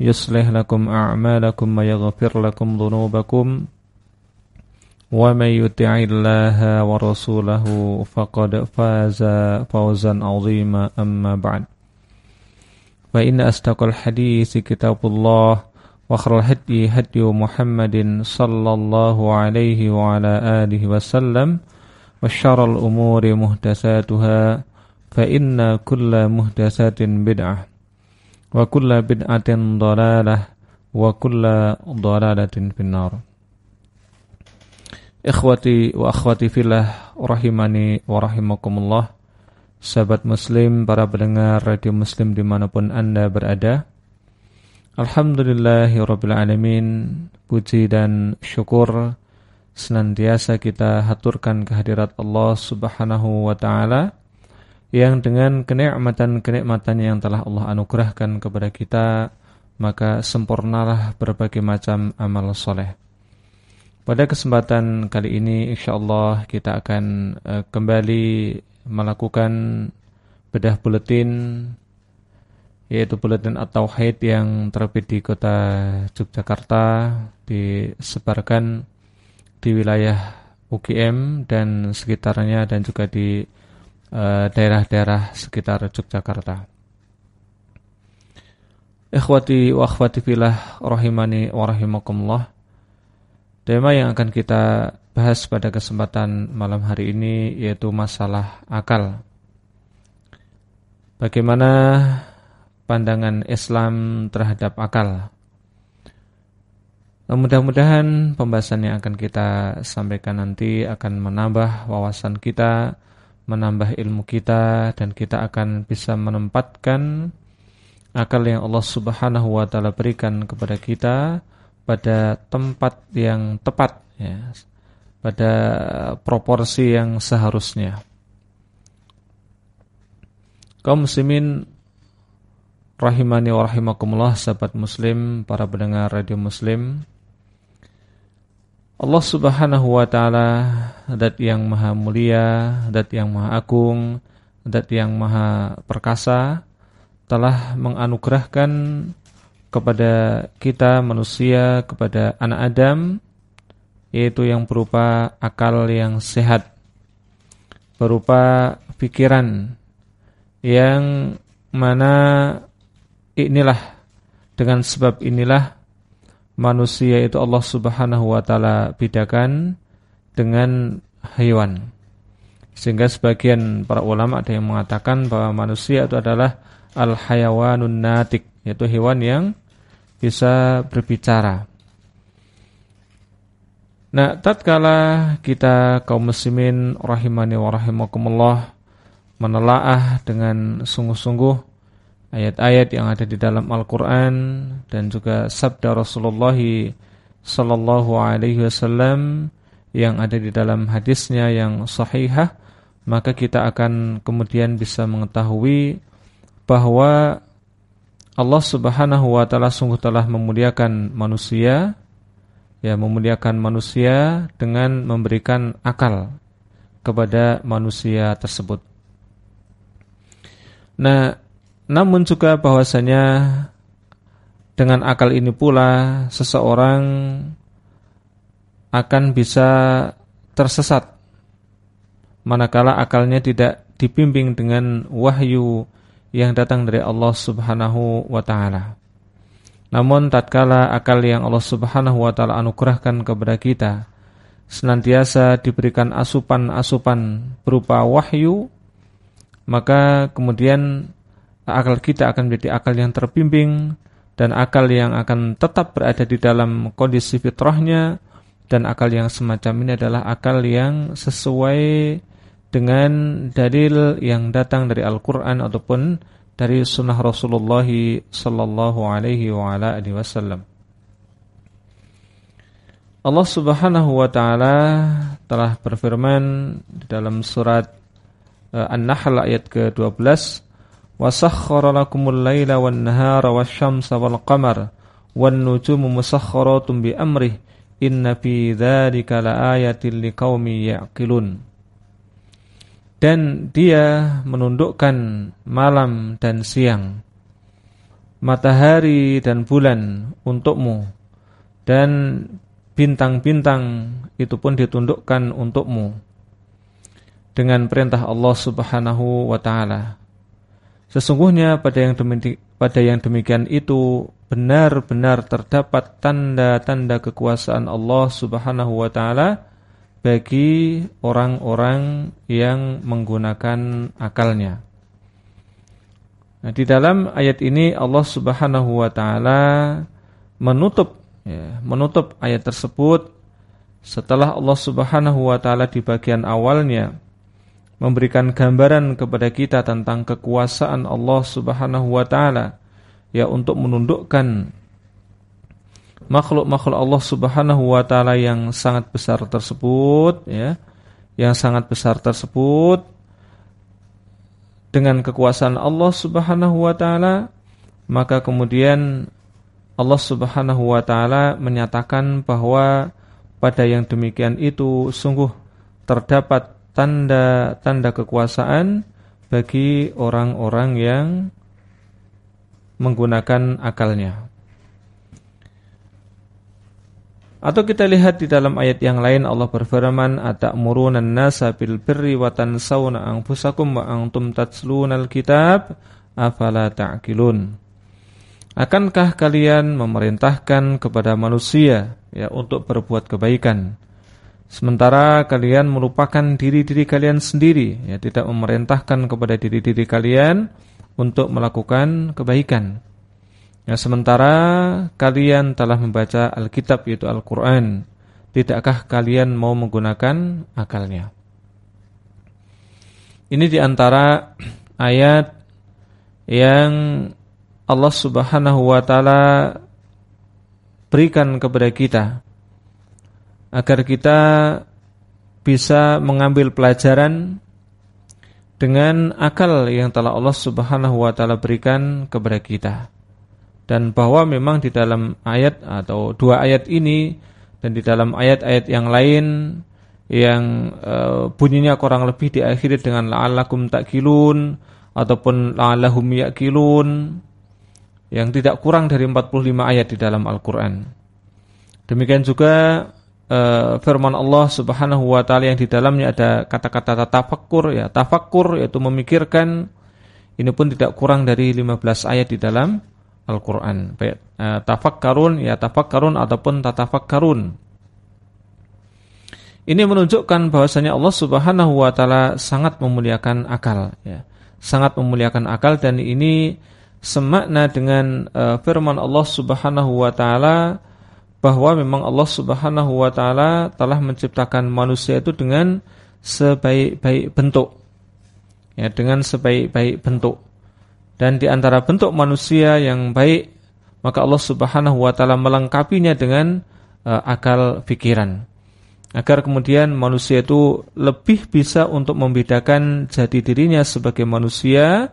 يصلح لكم أعمالكم ويغفر لكم ذنوبكم ومن يطع الله ورسوله فقد فاز فوزا عظيما. أما بعد فإن أصدق الحديث كتاب الله وخير الهدي هدي محمد صلى الله عليه وعلى آله وسلم وشر الأمور محدثاتها فإن كل محدثات بدعة. Wa kulla bid'atin dhalalah wa kulla dhalalatin finnar. Ikhwati wa akhwati fillah rahimani wa rahimakumullah. Sahabat muslim, para pendengar radio muslim di mana pun anda berada. Alhamdulillahi Rabbil Alamin. Puji dan syukur Senantiasa kita haturkan kehadirat Allah subhanahu wa ta'ala yang dengan kenikmatan-kenikmatan yang telah Allah anugerahkan kepada kita maka sempurnalah berbagai macam amal soleh. Pada kesempatan kali ini insyaallah kita akan uh, kembali melakukan bedah buletin yaitu buletin at-tauhid yang terbit di kota Yogyakarta disebarkan di wilayah UGM dan sekitarnya dan juga di Eh, daerah-daerah sekitar Yogyakarta. Ikhwati wa akhwati filah rahimani wa rahimakumullah. Tema yang akan kita bahas pada kesempatan malam hari ini yaitu masalah akal. Bagaimana pandangan Islam terhadap akal? Mudah-mudahan pembahasan yang akan kita sampaikan nanti akan menambah wawasan kita menambah ilmu kita dan kita akan bisa menempatkan akal yang Allah Subhanahu wa taala berikan kepada kita pada tempat yang tepat ya pada proporsi yang seharusnya. Kaum muslimin rahimani wa rahimakumullah sahabat muslim para pendengar radio muslim Allah Subhanahu wa taala zat yang maha mulia, zat yang maha agung, zat yang maha perkasa telah menganugerahkan kepada kita manusia, kepada anak Adam yaitu yang berupa akal yang sehat, berupa pikiran yang mana inilah dengan sebab inilah manusia itu Allah Subhanahu wa taala bedakan dengan hewan. Sehingga sebagian para ulama ada yang mengatakan bahwa manusia itu adalah al-hayawanun natik, yaitu hewan yang bisa berbicara. Nah, tatkala kita kaum muslimin rahimani wa rahimakumullah menelaah dengan sungguh-sungguh ayat-ayat yang ada di dalam Al-Quran dan juga sabda Rasulullah Sallallahu Alaihi Wasallam yang ada di dalam hadisnya yang sahihah, maka kita akan kemudian bisa mengetahui bahwa Allah Subhanahu wa taala sungguh telah memuliakan manusia ya memuliakan manusia dengan memberikan akal kepada manusia tersebut. Nah, namun juga bahwasanya dengan akal ini pula seseorang akan bisa tersesat manakala akalnya tidak dipimpin dengan wahyu yang datang dari Allah Subhanahu wa taala. Namun tatkala akal yang Allah Subhanahu wa taala anugerahkan kepada kita senantiasa diberikan asupan-asupan berupa wahyu, maka kemudian akal kita akan menjadi akal yang terbimbing dan akal yang akan tetap berada di dalam kondisi fitrahnya dan akal yang semacam ini adalah akal yang sesuai dengan dalil yang datang dari Al-Quran ataupun dari sunnah Rasulullah sallallahu alaihi wasallam. Allah Subhanahu wa taala telah berfirman dalam surat uh, An-Nahl ayat ke-12, "Wa sakhkhara lakumul laila wan nahara wasyamsa wal qamar wan nujumu musakhkharatun bi amrih inna fi dzalika laayatin liqaumin ya'qilun." dan dia menundukkan malam dan siang, matahari dan bulan untukmu, dan bintang-bintang itu pun ditundukkan untukmu dengan perintah Allah Subhanahu wa taala. Sesungguhnya pada yang demikian, pada yang demikian itu benar-benar terdapat tanda-tanda kekuasaan Allah Subhanahu wa taala bagi orang-orang yang menggunakan akalnya. Nah, di dalam ayat ini Allah Subhanahu wa taala menutup ya, menutup ayat tersebut setelah Allah Subhanahu wa taala di bagian awalnya memberikan gambaran kepada kita tentang kekuasaan Allah Subhanahu wa taala ya untuk menundukkan makhluk-makhluk Allah Subhanahu wa taala yang sangat besar tersebut ya, yang sangat besar tersebut dengan kekuasaan Allah Subhanahu wa taala, maka kemudian Allah Subhanahu wa taala menyatakan bahwa pada yang demikian itu sungguh terdapat tanda-tanda kekuasaan bagi orang-orang yang menggunakan akalnya. Atau kita lihat di dalam ayat yang lain Allah berfirman atamuruna nasa bil birri wa tansawna anfusakum wa antum tatlunal kitab afala ta'qilun Akankah kalian memerintahkan kepada manusia ya untuk berbuat kebaikan sementara kalian melupakan diri-diri kalian sendiri ya tidak memerintahkan kepada diri-diri kalian untuk melakukan kebaikan. Ya, sementara kalian telah membaca Alkitab yaitu Al-Quran Tidakkah kalian mau menggunakan akalnya? Ini di antara ayat yang Allah subhanahu wa ta'ala berikan kepada kita Agar kita bisa mengambil pelajaran dengan akal yang telah Allah subhanahu wa ta'ala berikan kepada kita dan bahwa memang di dalam ayat atau dua ayat ini dan di dalam ayat-ayat yang lain yang e, bunyinya kurang lebih diakhiri dengan la'allakum ta'kilun ataupun la'allahum ya'kilun yang tidak kurang dari 45 ayat di dalam Al-Qur'an. Demikian juga e, firman Allah Subhanahu wa taala yang di dalamnya ada kata-kata tafakkur ya, tafakkur yaitu memikirkan. Ini pun tidak kurang dari 15 ayat di dalam Al-Quran. Baik uh, Tafakkarun ya tafakkarun ataupun tatafakkarun. Ini menunjukkan bahwasanya Allah subhanahu wa ta'ala sangat memuliakan akal ya. Sangat memuliakan akal dan ini semakna dengan uh, firman Allah subhanahu wa ta'ala bahwa memang Allah subhanahu wa ta'ala telah menciptakan manusia itu dengan sebaik-baik bentuk. Ya dengan sebaik-baik bentuk. Dan di antara bentuk manusia yang baik maka Allah Subhanahu wa taala melengkapinya dengan uh, akal pikiran. Agar kemudian manusia itu lebih bisa untuk membedakan jati dirinya sebagai manusia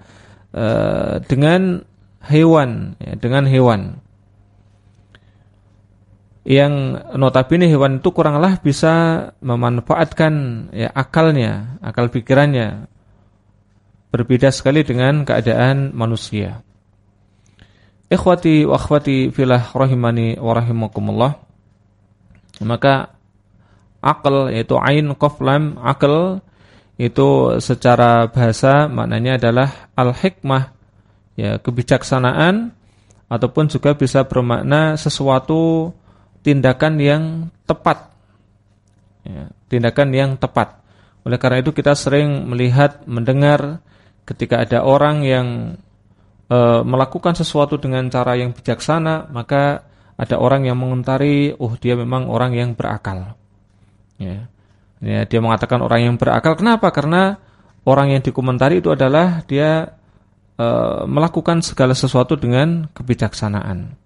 uh, dengan hewan ya, dengan hewan yang notabene hewan itu kuranglah bisa memanfaatkan ya akalnya, akal pikirannya. Berbeda sekali dengan keadaan manusia. Ikhwati wa akhwati filah rahimani wa rahimakumullah. Maka akal yaitu ain qaf lam akal itu secara bahasa maknanya adalah al-hikmah ya kebijaksanaan ataupun juga bisa bermakna sesuatu tindakan yang tepat. Ya, tindakan yang tepat. Oleh karena itu kita sering melihat, mendengar ketika ada orang yang e, melakukan sesuatu dengan cara yang bijaksana, maka ada orang yang mengomentari, oh dia memang orang yang berakal. Ya. ya, dia mengatakan orang yang berakal. Kenapa? Karena orang yang dikomentari itu adalah dia e, melakukan segala sesuatu dengan kebijaksanaan.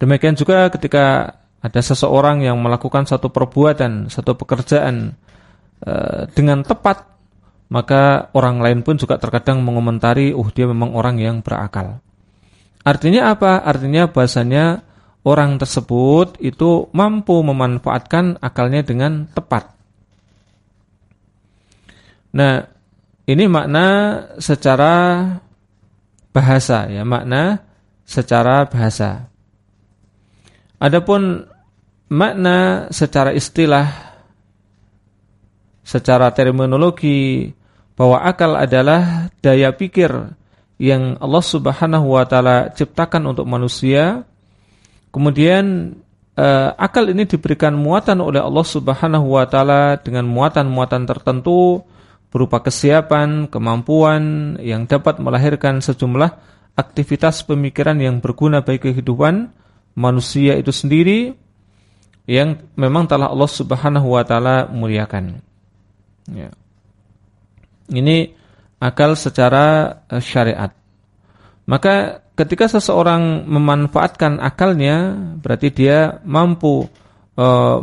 Demikian juga ketika ada seseorang yang melakukan satu perbuatan, satu pekerjaan e, dengan tepat, maka orang lain pun juga terkadang mengomentari, "Uh, dia memang orang yang berakal." Artinya apa? Artinya bahasanya orang tersebut itu mampu memanfaatkan akalnya dengan tepat. Nah, ini makna secara bahasa ya, makna secara bahasa. Adapun makna secara istilah secara terminologi bahwa akal adalah daya pikir yang Allah Subhanahu wa taala ciptakan untuk manusia. Kemudian uh, akal ini diberikan muatan oleh Allah Subhanahu wa taala dengan muatan-muatan tertentu berupa kesiapan, kemampuan yang dapat melahirkan sejumlah aktivitas pemikiran yang berguna bagi kehidupan manusia itu sendiri yang memang telah Allah Subhanahu wa taala muliakan. Ya. Ini akal secara uh, syariat. Maka ketika seseorang memanfaatkan akalnya berarti dia mampu uh,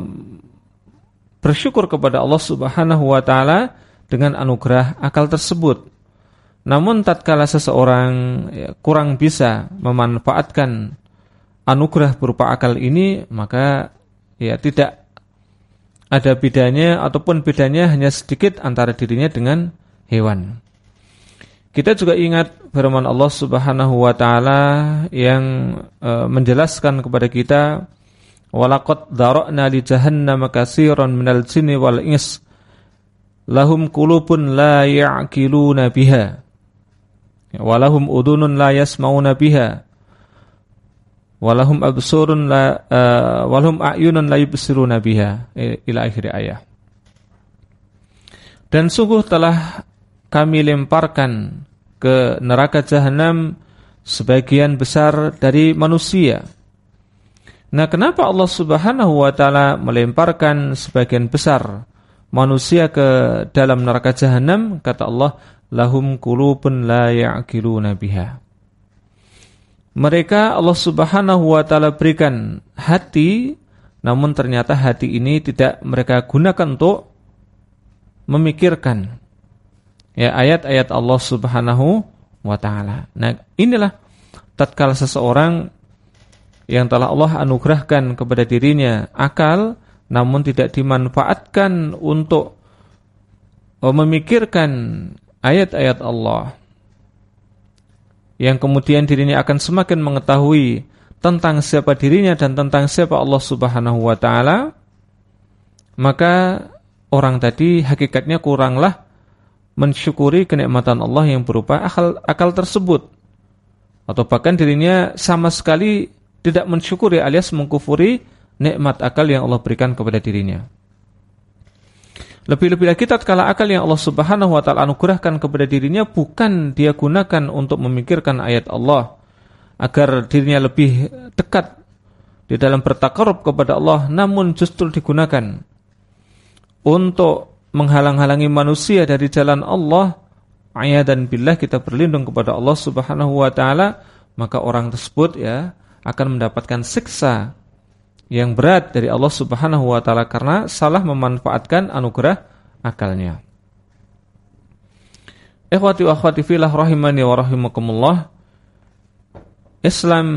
bersyukur kepada Allah Subhanahu wa taala dengan anugerah akal tersebut. Namun tatkala seseorang ya, kurang bisa memanfaatkan anugerah berupa akal ini, maka ya tidak ada bedanya ataupun bedanya hanya sedikit antara dirinya dengan hewan. Kita juga ingat firman Allah Subhanahu wa taala yang uh, menjelaskan kepada kita walaqad dara'na li jahannama katsiran minal jinni wal ins lahum qulubun la ya'qiluna biha walahum udunun la yasmauna biha walahum absurun la uh, walhum a'yunun la yubsiruna biha ila akhir ayat. Dan sungguh telah kami lemparkan ke neraka jahanam sebagian besar dari manusia. Nah, kenapa Allah Subhanahu wa taala melemparkan sebagian besar manusia ke dalam neraka jahanam? Kata Allah, lahum qulubun la ya'qiluna biha mereka Allah Subhanahu wa taala berikan hati namun ternyata hati ini tidak mereka gunakan untuk memikirkan ya ayat-ayat Allah Subhanahu wa taala. Nah, inilah tatkala seseorang yang telah Allah anugerahkan kepada dirinya akal namun tidak dimanfaatkan untuk memikirkan ayat-ayat Allah yang kemudian dirinya akan semakin mengetahui tentang siapa dirinya dan tentang siapa Allah Subhanahu wa taala maka orang tadi hakikatnya kuranglah mensyukuri kenikmatan Allah yang berupa akal akal tersebut atau bahkan dirinya sama sekali tidak mensyukuri alias mengkufuri nikmat akal yang Allah berikan kepada dirinya. Lebih-lebih lagi tatkala akal yang Allah Subhanahu wa taala anugerahkan kepada dirinya bukan dia gunakan untuk memikirkan ayat Allah agar dirinya lebih dekat di dalam bertakarub kepada Allah namun justru digunakan untuk menghalang-halangi manusia dari jalan Allah ayat dan billah kita berlindung kepada Allah Subhanahu wa taala maka orang tersebut ya akan mendapatkan siksa yang berat dari Allah Subhanahu wa taala karena salah memanfaatkan anugerah akalnya. Ikhwati wa akhwati fillah rahimani wa rahimakumullah. Islam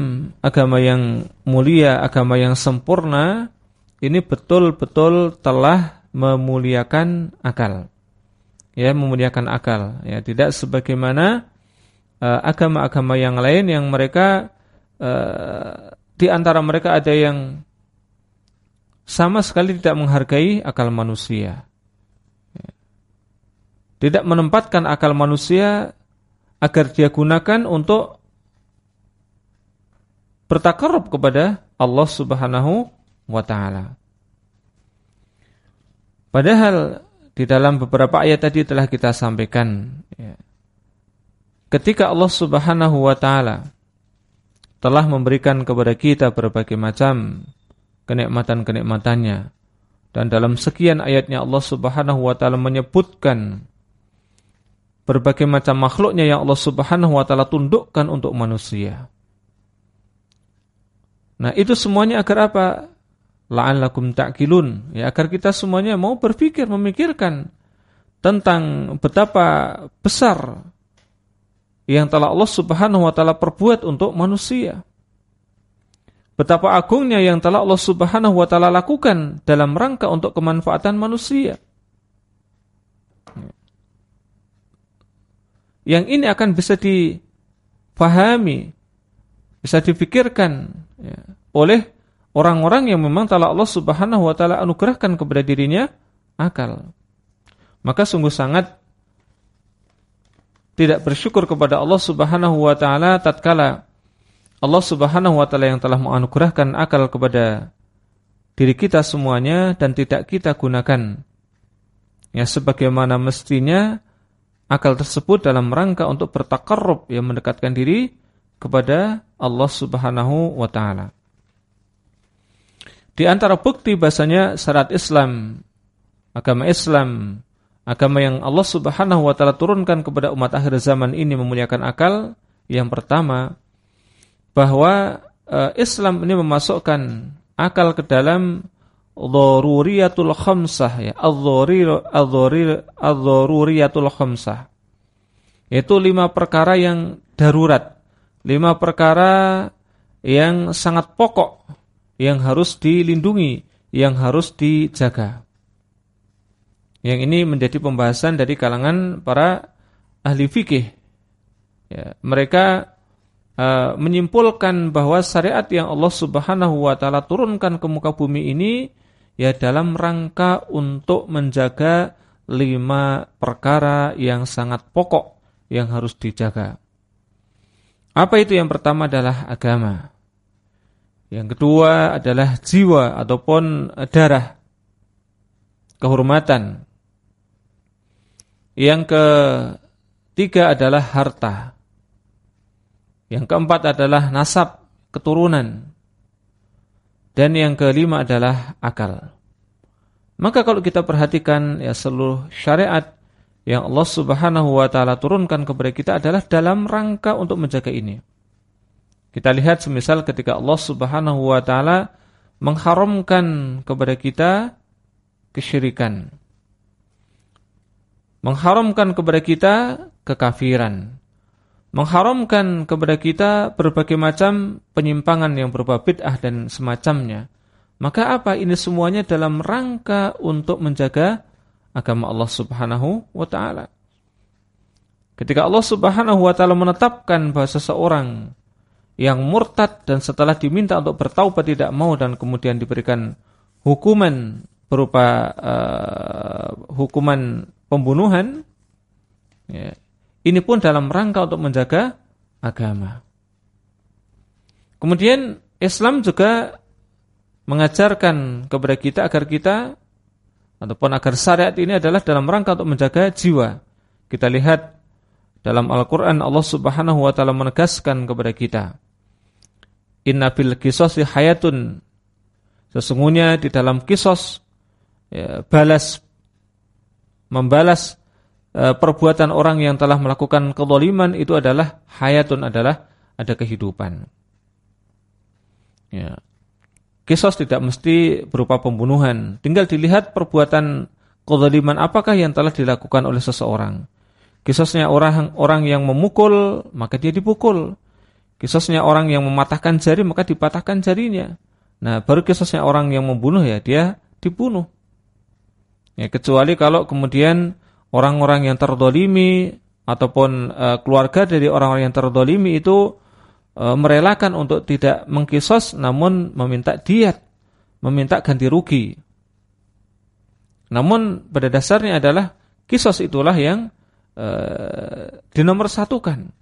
agama yang mulia, agama yang sempurna ini betul-betul telah memuliakan akal. Ya, memuliakan akal. Ya, tidak sebagaimana uh, agama-agama yang lain yang mereka uh, di antara mereka ada yang sama sekali tidak menghargai akal manusia. Tidak menempatkan akal manusia agar dia gunakan untuk bertakarub kepada Allah Subhanahu wa taala. Padahal di dalam beberapa ayat tadi telah kita sampaikan ya, ketika Allah Subhanahu wa taala telah memberikan kepada kita berbagai macam kenikmatan-kenikmatannya dan dalam sekian ayatnya Allah Subhanahu wa taala menyebutkan berbagai macam makhluknya yang Allah Subhanahu wa taala tundukkan untuk manusia. Nah, itu semuanya agar apa? La'allakum ta'qilun, ya agar kita semuanya mau berpikir, memikirkan tentang betapa besar yang telah Allah Subhanahu wa taala perbuat untuk manusia. Betapa agungnya yang telah Allah Subhanahu wa taala lakukan dalam rangka untuk kemanfaatan manusia. Yang ini akan bisa dipahami, bisa dipikirkan ya, oleh orang-orang yang memang telah Allah Subhanahu wa taala anugerahkan kepada dirinya akal. Maka sungguh sangat tidak bersyukur kepada Allah Subhanahu wa taala tatkala Allah Subhanahu wa taala yang telah menganugerahkan akal kepada diri kita semuanya dan tidak kita gunakan ya sebagaimana mestinya akal tersebut dalam rangka untuk bertakarrub yang mendekatkan diri kepada Allah Subhanahu wa taala. Di antara bukti bahasanya syarat Islam, agama Islam, agama yang Allah Subhanahu wa taala turunkan kepada umat akhir zaman ini memuliakan akal, yang pertama bahwa uh, Islam ini memasukkan akal ke dalam dzaruriyatul khamsah ya, adzaruriyatul khamsah. Yaitu lima perkara yang darurat lima perkara yang sangat pokok yang harus dilindungi, yang harus dijaga. Yang ini menjadi pembahasan dari kalangan para ahli fikih. Ya, mereka uh, menyimpulkan bahwa syariat yang Allah Subhanahu wa taala turunkan ke muka bumi ini ya dalam rangka untuk menjaga lima perkara yang sangat pokok yang harus dijaga. Apa itu yang pertama adalah agama. Yang kedua adalah jiwa ataupun darah. Kehormatan. Yang ketiga adalah harta. Yang keempat adalah nasab, keturunan. Dan yang kelima adalah akal. Maka kalau kita perhatikan ya seluruh syariat yang Allah Subhanahu wa taala turunkan kepada kita adalah dalam rangka untuk menjaga ini. Kita lihat semisal ketika Allah Subhanahu wa taala mengharamkan kepada kita kesyirikan. Mengharamkan kepada kita kekafiran. Mengharamkan kepada kita berbagai macam penyimpangan yang berupa bid'ah dan semacamnya. Maka apa ini semuanya dalam rangka untuk menjaga agama Allah Subhanahu wa taala. Ketika Allah Subhanahu wa taala menetapkan bahwa seseorang yang murtad dan setelah diminta untuk bertaubat tidak mau dan kemudian diberikan hukuman berupa uh, hukuman pembunuhan ya, ini pun dalam rangka untuk menjaga agama. Kemudian Islam juga mengajarkan kepada kita agar kita ataupun agar syariat ini adalah dalam rangka untuk menjaga jiwa. Kita lihat dalam Al-Qur'an Allah Subhanahu wa taala menegaskan kepada kita, "Inna fil qisasi hayatun." Sesungguhnya di dalam kisos ya, balas membalas perbuatan orang yang telah melakukan kezaliman itu adalah hayatun adalah ada kehidupan. Ya, Kisos tidak mesti berupa pembunuhan. Tinggal dilihat perbuatan kezaliman apakah yang telah dilakukan oleh seseorang. Kisosnya orang orang yang memukul, maka dia dipukul. Kisosnya orang yang mematahkan jari maka dipatahkan jarinya. Nah, baru kisosnya orang yang membunuh ya dia dibunuh. Ya, kecuali kalau kemudian orang-orang yang terdolimi ataupun uh, keluarga dari orang-orang yang terdolimi itu uh, merelakan untuk tidak mengkisos namun meminta diat, meminta ganti rugi. Namun pada dasarnya adalah kisos itulah yang uh, dinomorsatukan.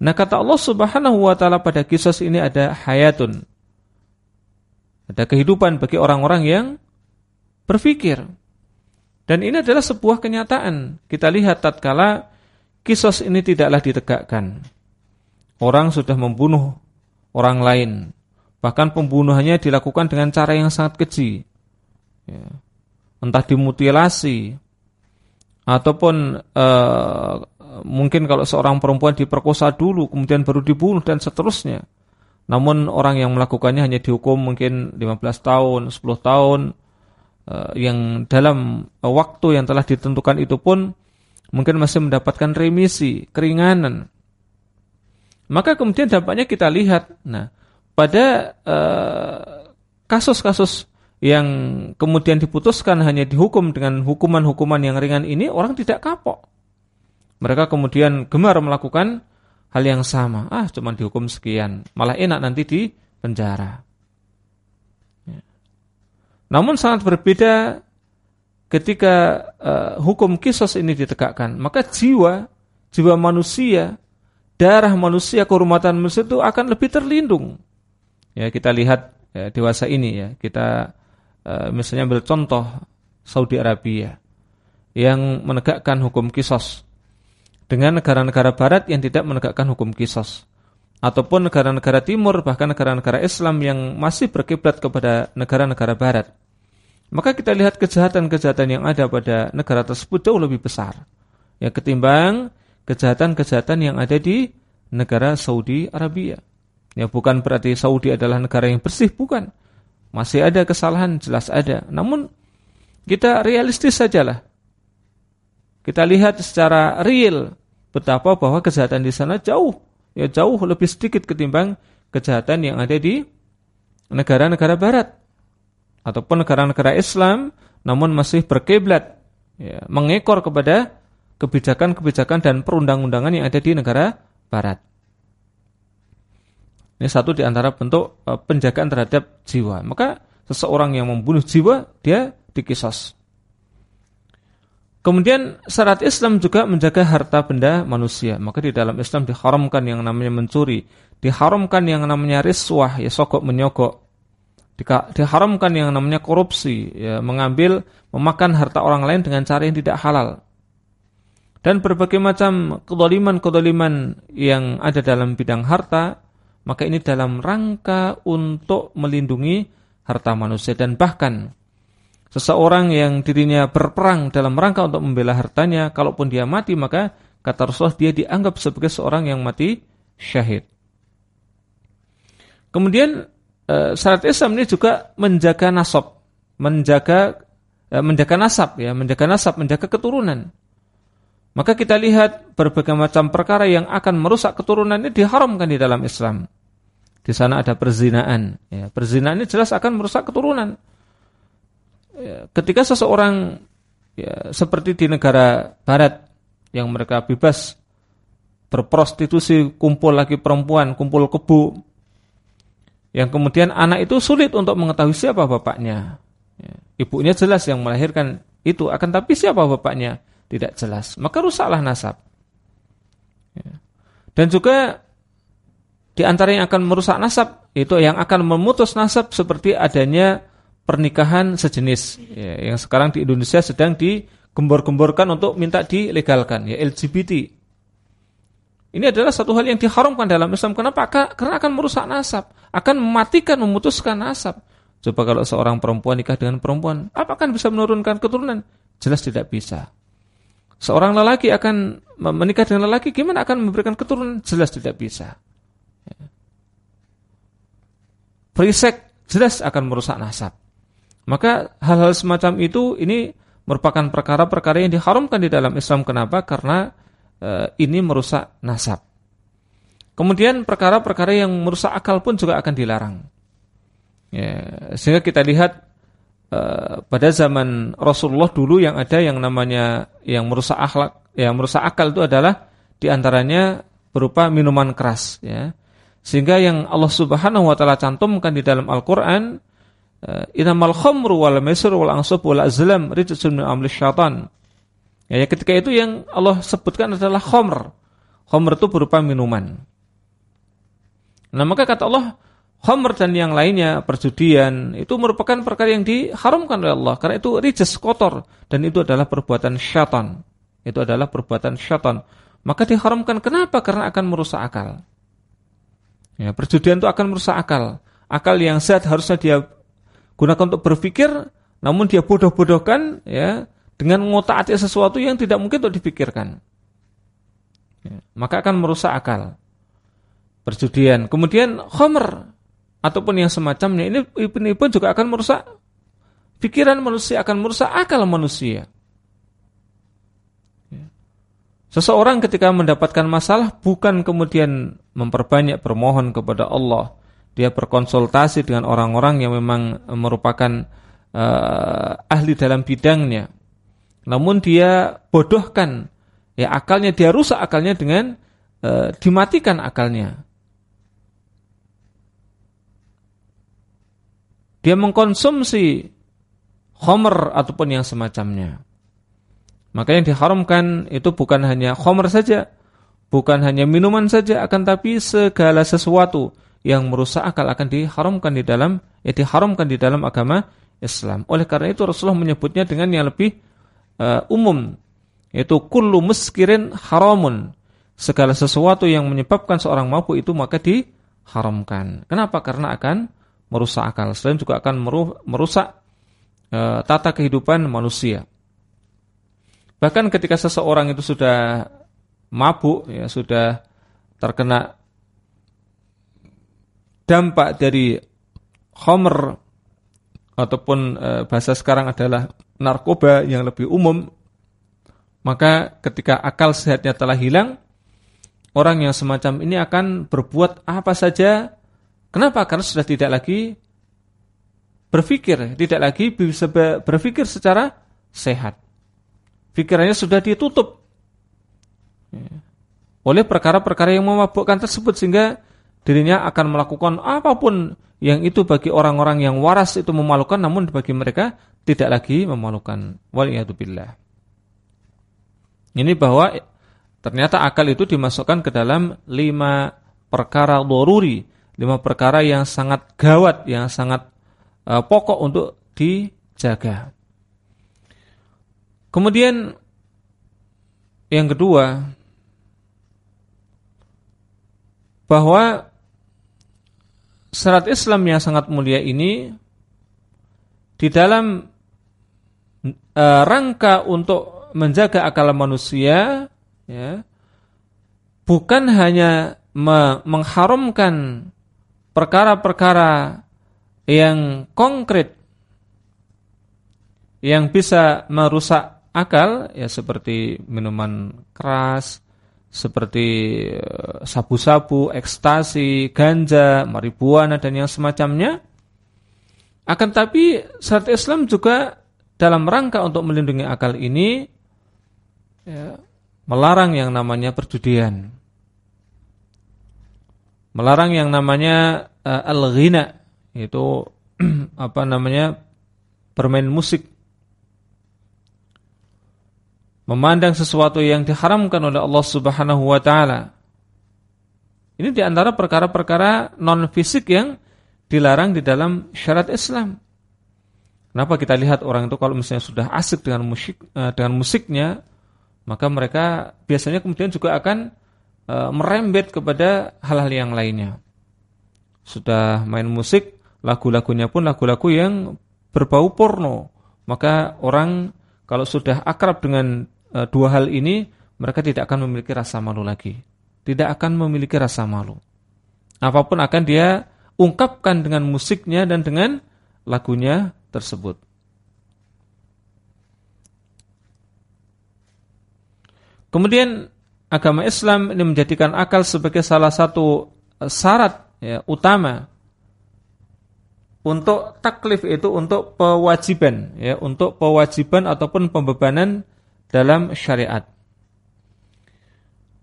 Nah kata Allah subhanahu wa ta'ala pada kisah ini ada hayatun. Ada kehidupan bagi orang-orang yang berpikir. Dan ini adalah sebuah kenyataan. Kita lihat tatkala kisah ini tidaklah ditegakkan. Orang sudah membunuh orang lain. Bahkan pembunuhannya dilakukan dengan cara yang sangat keji. Ya. Entah dimutilasi. Ataupun uh, mungkin kalau seorang perempuan diperkosa dulu kemudian baru dibunuh dan seterusnya. Namun orang yang melakukannya hanya dihukum mungkin 15 tahun, 10 tahun yang dalam waktu yang telah ditentukan itu pun mungkin masih mendapatkan remisi, keringanan. Maka kemudian dampaknya kita lihat. Nah, pada eh, kasus-kasus uh, yang kemudian diputuskan hanya dihukum dengan hukuman-hukuman yang ringan ini orang tidak kapok. Mereka kemudian gemar melakukan hal yang sama. Ah, cuma dihukum sekian. Malah enak nanti di penjara. Namun sangat berbeda ketika uh, hukum kisos ini ditegakkan. Maka jiwa, jiwa manusia, darah manusia, kehormatan manusia itu akan lebih terlindung. Ya, kita lihat ya, dewasa ini ya. Kita uh, misalnya ambil contoh Saudi Arabia yang menegakkan hukum kisos dengan negara-negara barat yang tidak menegakkan hukum kisos ataupun negara-negara timur bahkan negara-negara Islam yang masih berkiblat kepada negara-negara barat maka kita lihat kejahatan-kejahatan yang ada pada negara tersebut jauh lebih besar. Ya ketimbang kejahatan-kejahatan yang ada di negara Saudi Arabia. Ya bukan berarti Saudi adalah negara yang bersih bukan. Masih ada kesalahan jelas ada. Namun kita realistis sajalah. Kita lihat secara real betapa bahwa kejahatan di sana jauh ya jauh lebih sedikit ketimbang kejahatan yang ada di negara-negara barat ataupun negara-negara Islam namun masih berkiblat ya, mengekor kepada kebijakan-kebijakan dan perundang-undangan yang ada di negara barat. Ini satu di antara bentuk uh, penjagaan terhadap jiwa. Maka seseorang yang membunuh jiwa dia dikisos. Kemudian syarat Islam juga menjaga harta benda manusia. Maka di dalam Islam diharamkan yang namanya mencuri, diharamkan yang namanya riswah, ya sokok menyokok. Diharamkan yang namanya korupsi, ya mengambil, memakan harta orang lain dengan cara yang tidak halal. Dan berbagai macam kedoliman-kedoliman yang ada dalam bidang harta, maka ini dalam rangka untuk melindungi harta manusia dan bahkan Seseorang yang dirinya berperang dalam rangka untuk membela hartanya, kalaupun dia mati maka kata Rasulullah dia dianggap sebagai seorang yang mati syahid. Kemudian eh, syarat Islam ini juga menjaga nasab, menjaga eh, menjaga nasab ya, menjaga nasab, menjaga keturunan. Maka kita lihat berbagai macam perkara yang akan merusak keturunan ini diharamkan di dalam Islam. Di sana ada perzinaan, ya. Perzinaan ini jelas akan merusak keturunan. Ya, ketika seseorang ya, seperti di negara barat yang mereka bebas berprostitusi, kumpul lagi perempuan, kumpul kebu, yang kemudian anak itu sulit untuk mengetahui siapa bapaknya. Ya, ibunya jelas yang melahirkan itu, akan tapi siapa bapaknya tidak jelas. Maka rusaklah nasab. Ya. Dan juga di antara yang akan merusak nasab itu yang akan memutus nasab seperti adanya pernikahan sejenis ya, yang sekarang di Indonesia sedang digembor-gemborkan untuk minta dilegalkan ya LGBT. Ini adalah satu hal yang diharamkan dalam Islam. Kenapa? Karena akan merusak nasab, akan mematikan, memutuskan nasab. Coba kalau seorang perempuan nikah dengan perempuan, apakah bisa menurunkan keturunan? Jelas tidak bisa. Seorang lelaki akan menikah dengan lelaki, gimana akan memberikan keturunan? Jelas tidak bisa. Free jelas akan merusak nasab. Maka hal-hal semacam itu ini merupakan perkara-perkara yang diharamkan di dalam Islam. Kenapa? Karena ini merusak nasab. Kemudian perkara-perkara yang merusak akal pun juga akan dilarang. Ya, sehingga kita lihat uh, pada zaman Rasulullah dulu yang ada yang namanya yang merusak akhlak, yang merusak akal itu adalah di antaranya berupa minuman keras. Ya. Sehingga yang Allah Subhanahu Wa Taala cantumkan di dalam Al-Quran, uh, inamal khamru wal maisir wal ansub wal azlam rijsun min amli syaitan. Ya, ya, ketika itu yang Allah sebutkan adalah khamr. Khamr itu berupa minuman. Nah maka kata Allah, Homer dan yang lainnya, perjudian, itu merupakan perkara yang diharamkan oleh Allah. Karena itu rijes, kotor. Dan itu adalah perbuatan syaitan. Itu adalah perbuatan syaitan. Maka diharamkan. Kenapa? Karena akan merusak akal. Ya, perjudian itu akan merusak akal. Akal yang sehat harusnya dia gunakan untuk berpikir, namun dia bodoh-bodohkan ya dengan ngotak-atik sesuatu yang tidak mungkin untuk dipikirkan. Ya, maka akan merusak akal perjudian. Kemudian khomer ataupun yang semacamnya ini, ini pun juga akan merusak pikiran manusia, akan merusak akal manusia. Ya. Seseorang ketika mendapatkan masalah bukan kemudian memperbanyak bermohon kepada Allah. Dia berkonsultasi dengan orang-orang yang memang merupakan uh, ahli dalam bidangnya. Namun dia bodohkan ya akalnya dia rusak akalnya dengan uh, dimatikan akalnya. dia mengkonsumsi khomer ataupun yang semacamnya. Maka yang diharamkan itu bukan hanya khomer saja, bukan hanya minuman saja, akan tapi segala sesuatu yang merusak akal akan diharamkan di dalam ya diharamkan di dalam agama Islam. Oleh karena itu Rasulullah menyebutnya dengan yang lebih uh, umum yaitu kullu muskirin haramun. Segala sesuatu yang menyebabkan seorang mabuk itu maka diharamkan. Kenapa? Karena akan merusak akal. Selain juga akan merusak uh, tata kehidupan manusia. Bahkan ketika seseorang itu sudah mabuk, ya sudah terkena dampak dari homer ataupun e, bahasa sekarang adalah narkoba yang lebih umum, maka ketika akal sehatnya telah hilang, orang yang semacam ini akan berbuat apa saja Kenapa? Karena sudah tidak lagi berpikir, tidak lagi bisa berpikir secara sehat. Pikirannya sudah ditutup oleh perkara-perkara yang memabukkan tersebut sehingga dirinya akan melakukan apa pun yang itu bagi orang-orang yang waras itu memalukan namun bagi mereka tidak lagi memalukan. Waliyadzubillah. Ini bahwa ternyata akal itu dimasukkan ke dalam lima perkara doruri lima perkara yang sangat gawat, yang sangat uh, pokok untuk dijaga. Kemudian yang kedua bahwa syarat Islam yang sangat mulia ini di dalam uh, rangka untuk menjaga akal manusia ya bukan hanya me mengharamkan perkara-perkara yang konkret yang bisa merusak akal ya seperti minuman keras, seperti eh, sabu-sabu, ekstasi, ganja, marijuana dan yang semacamnya. Akan tapi syariat Islam juga dalam rangka untuk melindungi akal ini ya, melarang yang namanya perjudian melarang yang namanya uh, al-ghina itu apa namanya bermain musik memandang sesuatu yang diharamkan oleh Allah Subhanahu wa taala. Ini di antara perkara-perkara non fisik yang dilarang di dalam syariat Islam. Kenapa kita lihat orang itu kalau misalnya sudah asik dengan musik uh, dengan musiknya, maka mereka biasanya kemudian juga akan e, merembet kepada hal-hal yang lainnya. Sudah main musik, lagu-lagunya pun lagu-lagu yang berbau porno. Maka orang kalau sudah akrab dengan e, dua hal ini, mereka tidak akan memiliki rasa malu lagi. Tidak akan memiliki rasa malu. Apa pun akan dia ungkapkan dengan musiknya dan dengan lagunya tersebut. Kemudian agama Islam ini menjadikan akal sebagai salah satu syarat ya, utama untuk taklif itu untuk pewajiban ya untuk pewajiban ataupun pembebanan dalam syariat.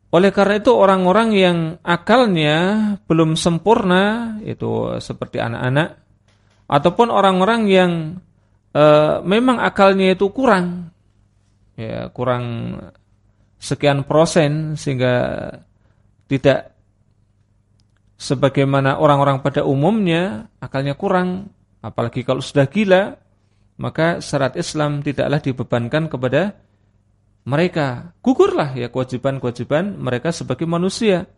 Oleh karena itu orang-orang yang akalnya belum sempurna itu seperti anak-anak ataupun orang-orang yang e, memang akalnya itu kurang ya kurang sekian persen sehingga tidak sebagaimana orang-orang pada umumnya akalnya kurang, apalagi kalau sudah gila, maka syarat Islam tidaklah dibebankan kepada mereka. Gugurlah ya kewajiban-kewajiban mereka sebagai manusia.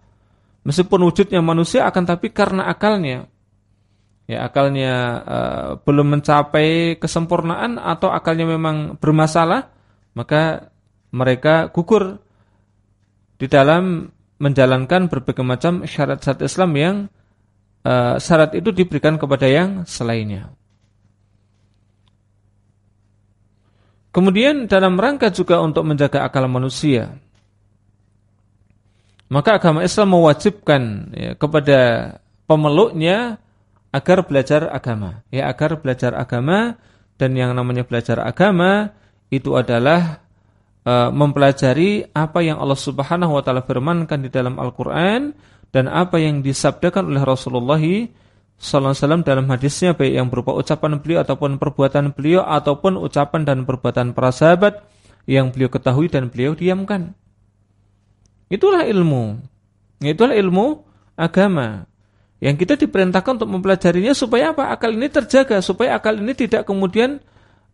Meskipun wujudnya manusia akan tapi karena akalnya ya akalnya uh, belum mencapai kesempurnaan atau akalnya memang bermasalah, maka mereka gugur di dalam menjalankan berbagai macam syarat-syarat Islam yang uh, syarat itu diberikan kepada yang selainnya. Kemudian dalam rangka juga untuk menjaga akal manusia, maka agama Islam mewajibkan ya, kepada pemeluknya agar belajar agama, ya agar belajar agama dan yang namanya belajar agama itu adalah E, mempelajari apa yang Allah Subhanahu wa taala firmankan di dalam Al-Qur'an dan apa yang disabdakan oleh Rasulullah sallallahu alaihi wasallam dalam hadisnya baik yang berupa ucapan beliau ataupun perbuatan beliau ataupun ucapan dan perbuatan para sahabat yang beliau ketahui dan beliau diamkan. Itulah ilmu. Itulah ilmu agama. Yang kita diperintahkan untuk mempelajarinya supaya apa? Akal ini terjaga, supaya akal ini tidak kemudian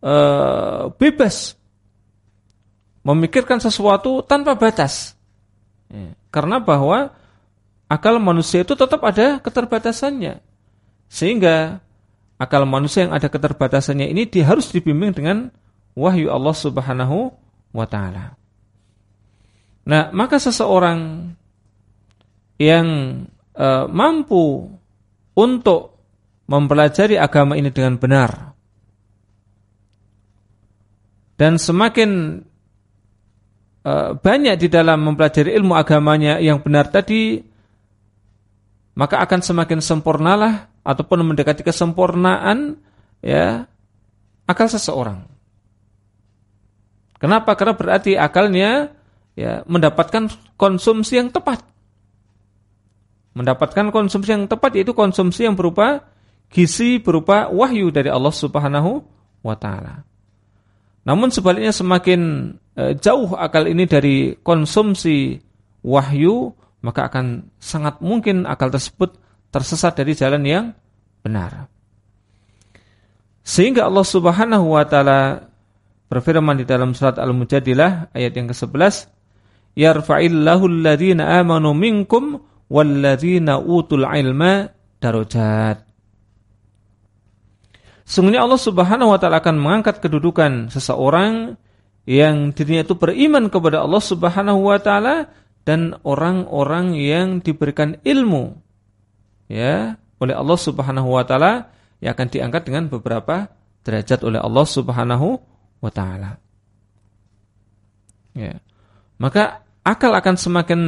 uh, bebas memikirkan sesuatu tanpa batas. Ya. Karena bahwa akal manusia itu tetap ada keterbatasannya. Sehingga akal manusia yang ada keterbatasannya ini dia harus dibimbing dengan wahyu Allah Subhanahu wa taala. Nah, maka seseorang yang e, mampu untuk mempelajari agama ini dengan benar dan semakin Eh, banyak di dalam mempelajari ilmu agamanya yang benar tadi, maka akan semakin sempurnalah ataupun mendekati kesempurnaan ya akal seseorang. Kenapa? Karena berarti akalnya ya mendapatkan konsumsi yang tepat. Mendapatkan konsumsi yang tepat yaitu konsumsi yang berupa gizi berupa wahyu dari Allah Subhanahu wa taala. Namun sebaliknya semakin e, jauh akal ini dari konsumsi wahyu, maka akan sangat mungkin akal tersebut tersesat dari jalan yang benar. Sehingga Allah Subhanahu wa taala berfirman di dalam surat Al-Mujadilah ayat yang ke-11, "Yarfa'illahu alladhina amanu minkum walladzina utul ilma darajat." Sungguhnya Allah Subhanahu wa taala akan mengangkat kedudukan seseorang yang dirinya itu beriman kepada Allah Subhanahu wa taala dan orang-orang yang diberikan ilmu ya oleh Allah Subhanahu wa taala yang akan diangkat dengan beberapa derajat oleh Allah Subhanahu wa taala. Ya. Maka akal akan semakin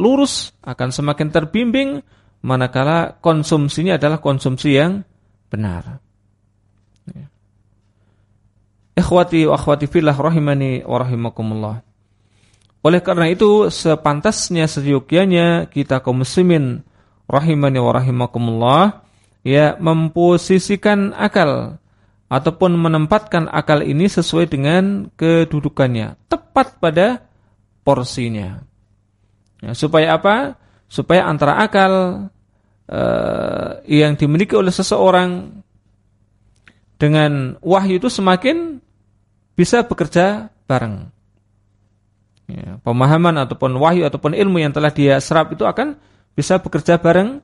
lurus, akan semakin terbimbing manakala konsumsinya adalah konsumsi yang benar. Ikhwati wa akhwati fillah rahimani wa rahimakumullah. Oleh karena itu sepantasnya seyogyanya kita kaum muslimin rahimani wa rahimakumullah ya memposisikan akal ataupun menempatkan akal ini sesuai dengan kedudukannya, tepat pada porsinya. Ya, supaya apa? Supaya antara akal uh, yang dimiliki oleh seseorang dengan wahyu itu semakin bisa bekerja bareng. Ya, pemahaman ataupun wahyu ataupun ilmu yang telah dia serap itu akan bisa bekerja bareng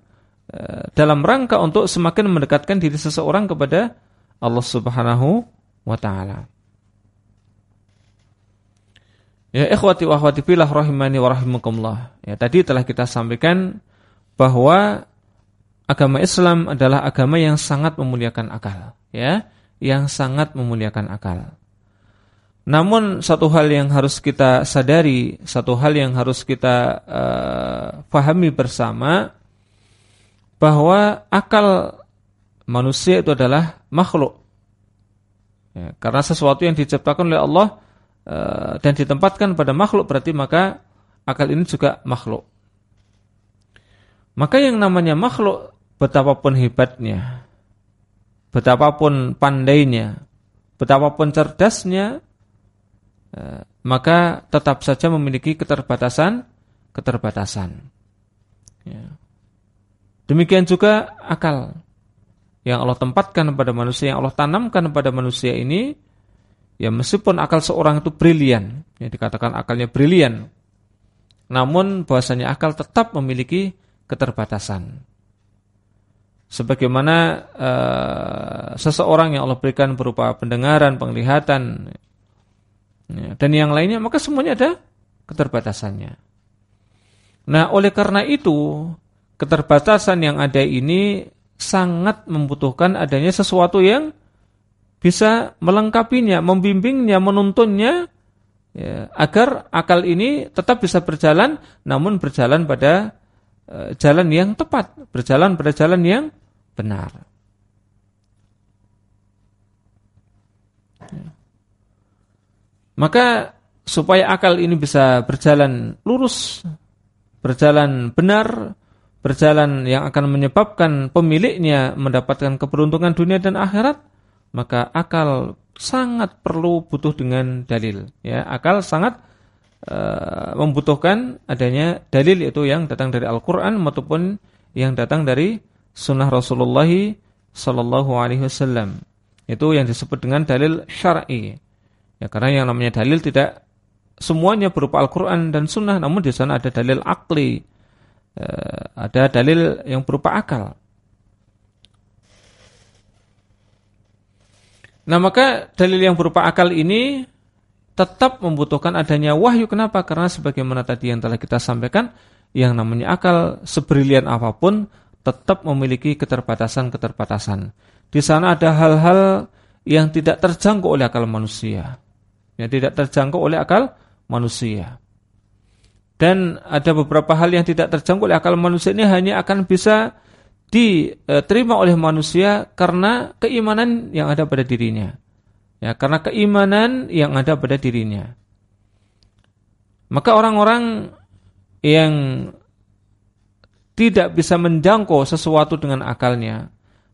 e, dalam rangka untuk semakin mendekatkan diri seseorang kepada Allah Subhanahu wa taala. Ya ikhwati wa akhwati fillah rahimani wa rahimakumullah. Ya tadi telah kita sampaikan bahwa agama Islam adalah agama yang sangat memuliakan akal, ya, yang sangat memuliakan akal. Namun satu hal yang harus kita sadari, satu hal yang harus kita uh, pahami bersama bahwa akal manusia itu adalah makhluk. Ya, karena sesuatu yang diciptakan oleh Allah dan ditempatkan pada makhluk berarti maka akal ini juga makhluk. Maka yang namanya makhluk betapapun hebatnya, betapapun pandainya, betapapun cerdasnya, Eh, maka tetap saja memiliki keterbatasan keterbatasan. Ya. Demikian juga akal yang Allah tempatkan kepada manusia, yang Allah tanamkan kepada manusia ini, ya meskipun akal seorang itu brilian, yang dikatakan akalnya brilian, namun bahasanya akal tetap memiliki keterbatasan. Sebagaimana uh, seseorang yang Allah berikan berupa pendengaran, penglihatan, ya, dan yang lainnya maka semuanya ada keterbatasannya. Nah, oleh karena itu keterbatasan yang ada ini sangat membutuhkan adanya sesuatu yang bisa melengkapinya, membimbingnya, menuntunnya ya, agar akal ini tetap bisa berjalan namun berjalan pada uh, jalan yang tepat, berjalan pada jalan yang benar. Ya. Maka supaya akal ini bisa berjalan lurus, berjalan benar, berjalan yang akan menyebabkan pemiliknya mendapatkan keberuntungan dunia dan akhirat, maka akal sangat perlu butuh dengan dalil. Ya, akal sangat uh, membutuhkan adanya dalil itu yang datang dari Al-Quran maupun yang datang dari Sunnah Rasulullah Sallallahu Alaihi Wasallam. Itu yang disebut dengan dalil syar'i. Ya karena yang namanya dalil tidak semuanya berupa Al-Qur'an dan sunnah namun di sana ada dalil akli. Eh, ada dalil yang berupa akal. Nah, maka dalil yang berupa akal ini tetap membutuhkan adanya wahyu. Kenapa? Karena sebagaimana tadi yang telah kita sampaikan, yang namanya akal sebrilian apa pun tetap memiliki keterbatasan-keterbatasan. Di sana ada hal-hal yang tidak terjangkau oleh akal manusia yang tidak terjangkau oleh akal manusia. Dan ada beberapa hal yang tidak terjangkau oleh akal manusia ini hanya akan bisa diterima oleh manusia karena keimanan yang ada pada dirinya. Ya, karena keimanan yang ada pada dirinya. Maka orang-orang yang tidak bisa menjangkau sesuatu dengan akalnya,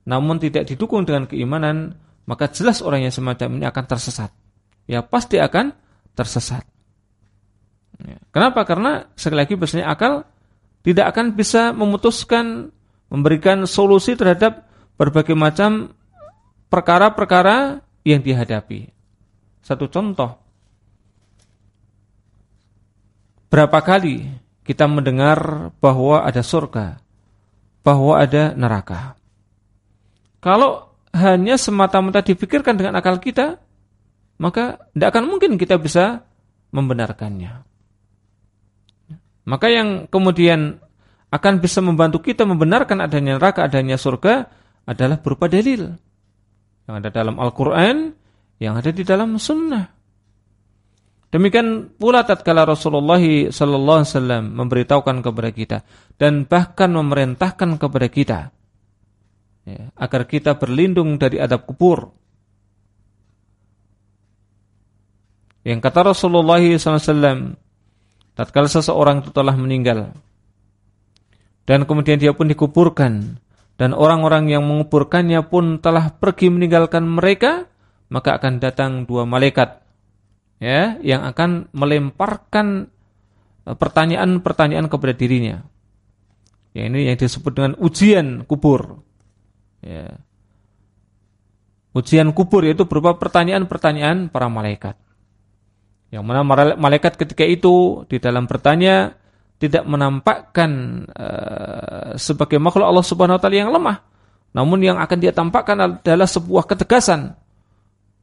namun tidak didukung dengan keimanan, maka jelas orang yang semacam ini akan tersesat ya pasti akan tersesat. Ya. Kenapa? Karena sekali lagi biasanya akal tidak akan bisa memutuskan memberikan solusi terhadap berbagai macam perkara-perkara yang dihadapi. Satu contoh. Berapa kali kita mendengar bahwa ada surga, bahwa ada neraka. Kalau hanya semata-mata dipikirkan dengan akal kita, maka tidak akan mungkin kita bisa membenarkannya. Maka yang kemudian akan bisa membantu kita membenarkan adanya neraka, adanya surga adalah berupa dalil. Yang ada dalam Al-Quran, yang ada di dalam sunnah. Demikian pula tatkala Rasulullah sallallahu alaihi wasallam memberitahukan kepada kita dan bahkan memerintahkan kepada kita ya, agar kita berlindung dari adab kubur Yang kata Rasulullah SAW, tatkala seseorang itu telah meninggal, dan kemudian dia pun dikuburkan, dan orang-orang yang menguburkannya pun telah pergi meninggalkan mereka, maka akan datang dua malaikat, ya, yang akan melemparkan eh, pertanyaan-pertanyaan kepada dirinya. Ya, ini yang disebut dengan ujian kubur. Ya. Ujian kubur itu berupa pertanyaan-pertanyaan para malaikat. Yang mana malaikat ketika itu di dalam bertanya tidak menampakkan uh, sebagai makhluk Allah Subhanahu wa taala yang lemah. Namun yang akan dia tampakkan adalah sebuah ketegasan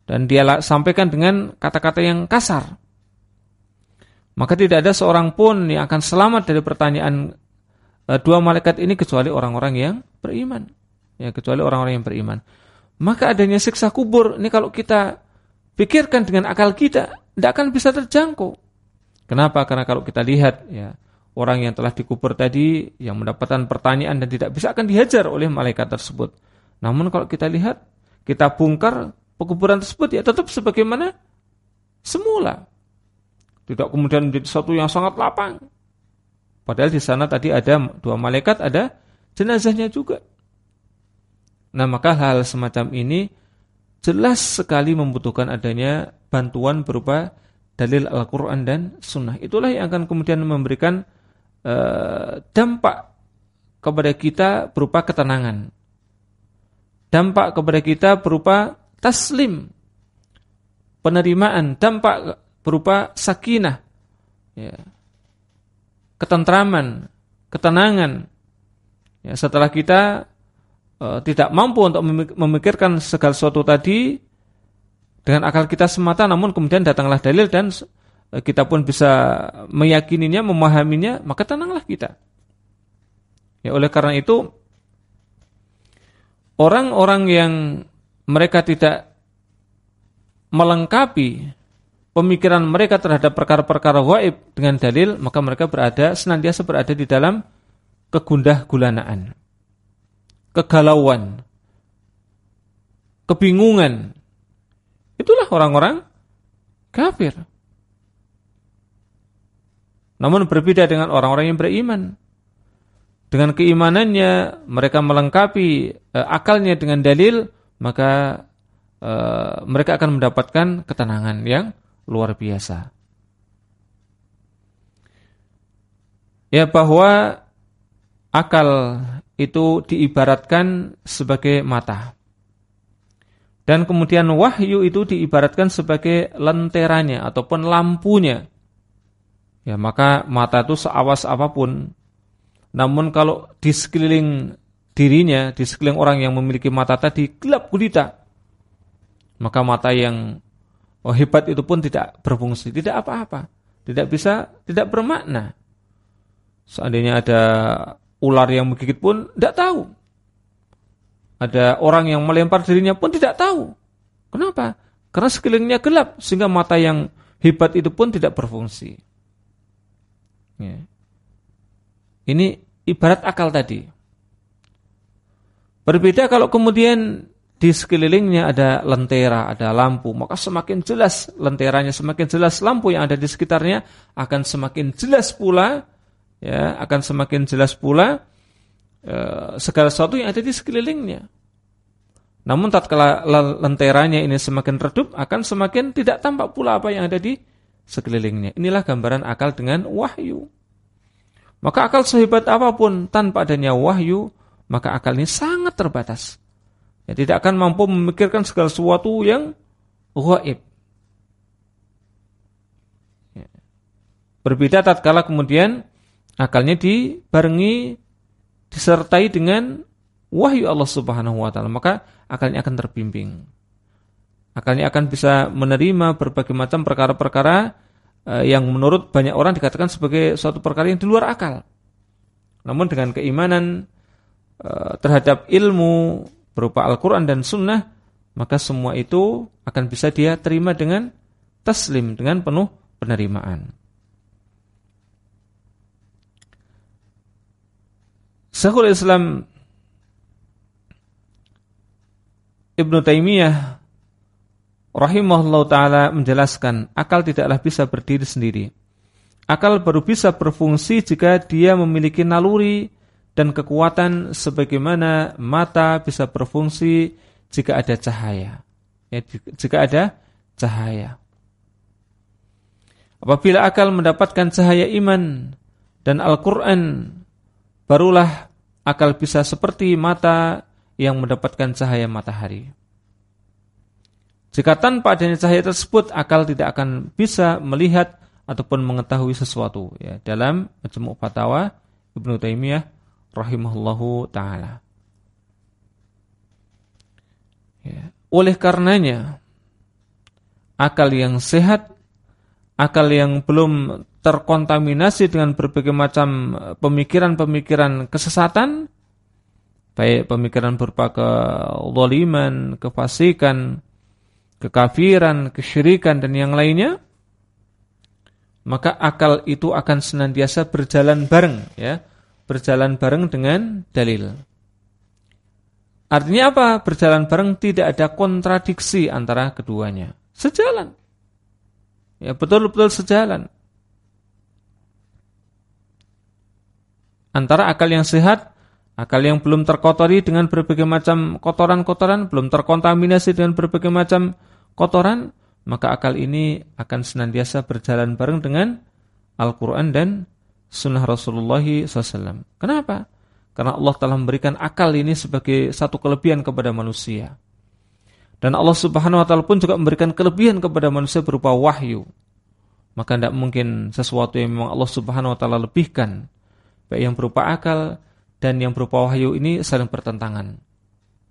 dan dia sampaikan dengan kata-kata yang kasar. Maka tidak ada seorang pun yang akan selamat dari pertanyaan uh, dua malaikat ini kecuali orang-orang yang beriman. Ya, kecuali orang-orang yang beriman. Maka adanya siksa kubur ini kalau kita pikirkan dengan akal kita, tidak akan bisa terjangkau. Kenapa? Karena kalau kita lihat ya orang yang telah dikubur tadi yang mendapatkan pertanyaan dan tidak bisa akan dihajar oleh malaikat tersebut. Namun kalau kita lihat, kita bongkar pekuburan tersebut ya tetap sebagaimana semula. Tidak kemudian menjadi sesuatu yang sangat lapang. Padahal di sana tadi ada dua malaikat, ada jenazahnya juga. Nah maka hal semacam ini jelas sekali membutuhkan adanya bantuan berupa dalil Al-Quran dan Sunnah. Itulah yang akan kemudian memberikan uh, dampak kepada kita berupa ketenangan. Dampak kepada kita berupa taslim, penerimaan, dampak berupa sakinah, ya, ketentraman, ketenangan. Ya, setelah kita uh, tidak mampu untuk memikirkan segala sesuatu tadi dengan akal kita semata namun kemudian datanglah dalil dan kita pun bisa meyakininya, memahaminya, maka tenanglah kita. Ya oleh karena itu orang-orang yang mereka tidak melengkapi pemikiran mereka terhadap perkara-perkara waib dengan dalil, maka mereka berada senantiasa berada di dalam kegundah gulanaan kegalauan, kebingungan. Itulah orang-orang kafir. Namun berbeda dengan orang-orang yang beriman. Dengan keimanannya mereka melengkapi e, akalnya dengan dalil, maka e, mereka akan mendapatkan ketenangan yang luar biasa. Ya bahwa akal itu diibaratkan sebagai mata. Dan kemudian wahyu itu diibaratkan sebagai lenteranya ataupun lampunya. Ya, maka mata itu seawas apa pun. Namun kalau di sekeliling dirinya, di sekeliling orang yang memiliki mata tadi gelap gulita, maka mata yang oh, hebat itu pun tidak berfungsi, tidak apa-apa, tidak bisa, tidak bermakna. Seandainya ada ular yang menggigit pun tidak tahu. Ada orang yang melempar dirinya pun tidak tahu. Kenapa? Karena sekelilingnya gelap sehingga mata yang hebat itu pun tidak berfungsi. Ya. Ini ibarat akal tadi. Berbeda kalau kemudian di sekelilingnya ada lentera, ada lampu, maka semakin jelas lenteranya, semakin jelas lampu yang ada di sekitarnya akan semakin jelas pula ya akan semakin jelas pula e, segala sesuatu yang ada di sekelilingnya. Namun tatkala lenteranya ini semakin redup akan semakin tidak tampak pula apa yang ada di sekelilingnya. Inilah gambaran akal dengan wahyu. Maka akal sehebat apa pun tanpa adanya wahyu, maka akal ini sangat terbatas. Ya, tidak akan mampu memikirkan segala sesuatu yang gaib. Ya. Berbeda tatkala kemudian akalnya dibarengi disertai dengan wahyu Allah Subhanahu wa taala, maka akalnya akan terbimbing. Akalnya akan bisa menerima berbagai macam perkara-perkara eh, yang menurut banyak orang dikatakan sebagai suatu perkara yang di luar akal. Namun dengan keimanan eh, terhadap ilmu berupa Al-Qur'an dan sunnah, maka semua itu akan bisa dia terima dengan taslim, dengan penuh penerimaan. Syekhul Islam Ibn Taimiyah rahimahullah taala menjelaskan akal tidaklah bisa berdiri sendiri. Akal baru bisa berfungsi jika dia memiliki naluri dan kekuatan sebagaimana mata bisa berfungsi jika ada cahaya. Ya, jika ada cahaya. Apabila akal mendapatkan cahaya iman dan Al-Quran, barulah akal bisa seperti mata yang mendapatkan cahaya matahari. Jika tanpa adanya cahaya tersebut, akal tidak akan bisa melihat ataupun mengetahui sesuatu. Ya, dalam Majmu' Fatawa Ibnu Taimiyah rahimahullahu taala. Ya. Oleh karenanya, akal yang sehat, akal yang belum terkontaminasi dengan berbagai macam eh, pemikiran-pemikiran kesesatan, baik pemikiran berupa kezaliman, kefasikan, kekafiran, kesyirikan dan yang lainnya, maka akal itu akan senantiasa berjalan bareng ya, berjalan bareng dengan dalil. Artinya apa? Berjalan bareng tidak ada kontradiksi antara keduanya. Sejalan. Ya, betul-betul sejalan. Antara akal yang sehat, akal yang belum terkotori dengan berbagai macam kotoran-kotoran, belum terkontaminasi dengan berbagai macam kotoran, maka akal ini akan senantiasa berjalan bareng dengan Al-Quran dan Sunnah Rasulullah SAW. Kenapa? Karena Allah telah memberikan akal ini sebagai satu kelebihan kepada manusia. Dan Allah Subhanahu wa taala pun juga memberikan kelebihan kepada manusia berupa wahyu. Maka tidak mungkin sesuatu yang memang Allah Subhanahu wa taala lebihkan, baik yang berupa akal dan yang berupa wahyu ini saling bertentangan.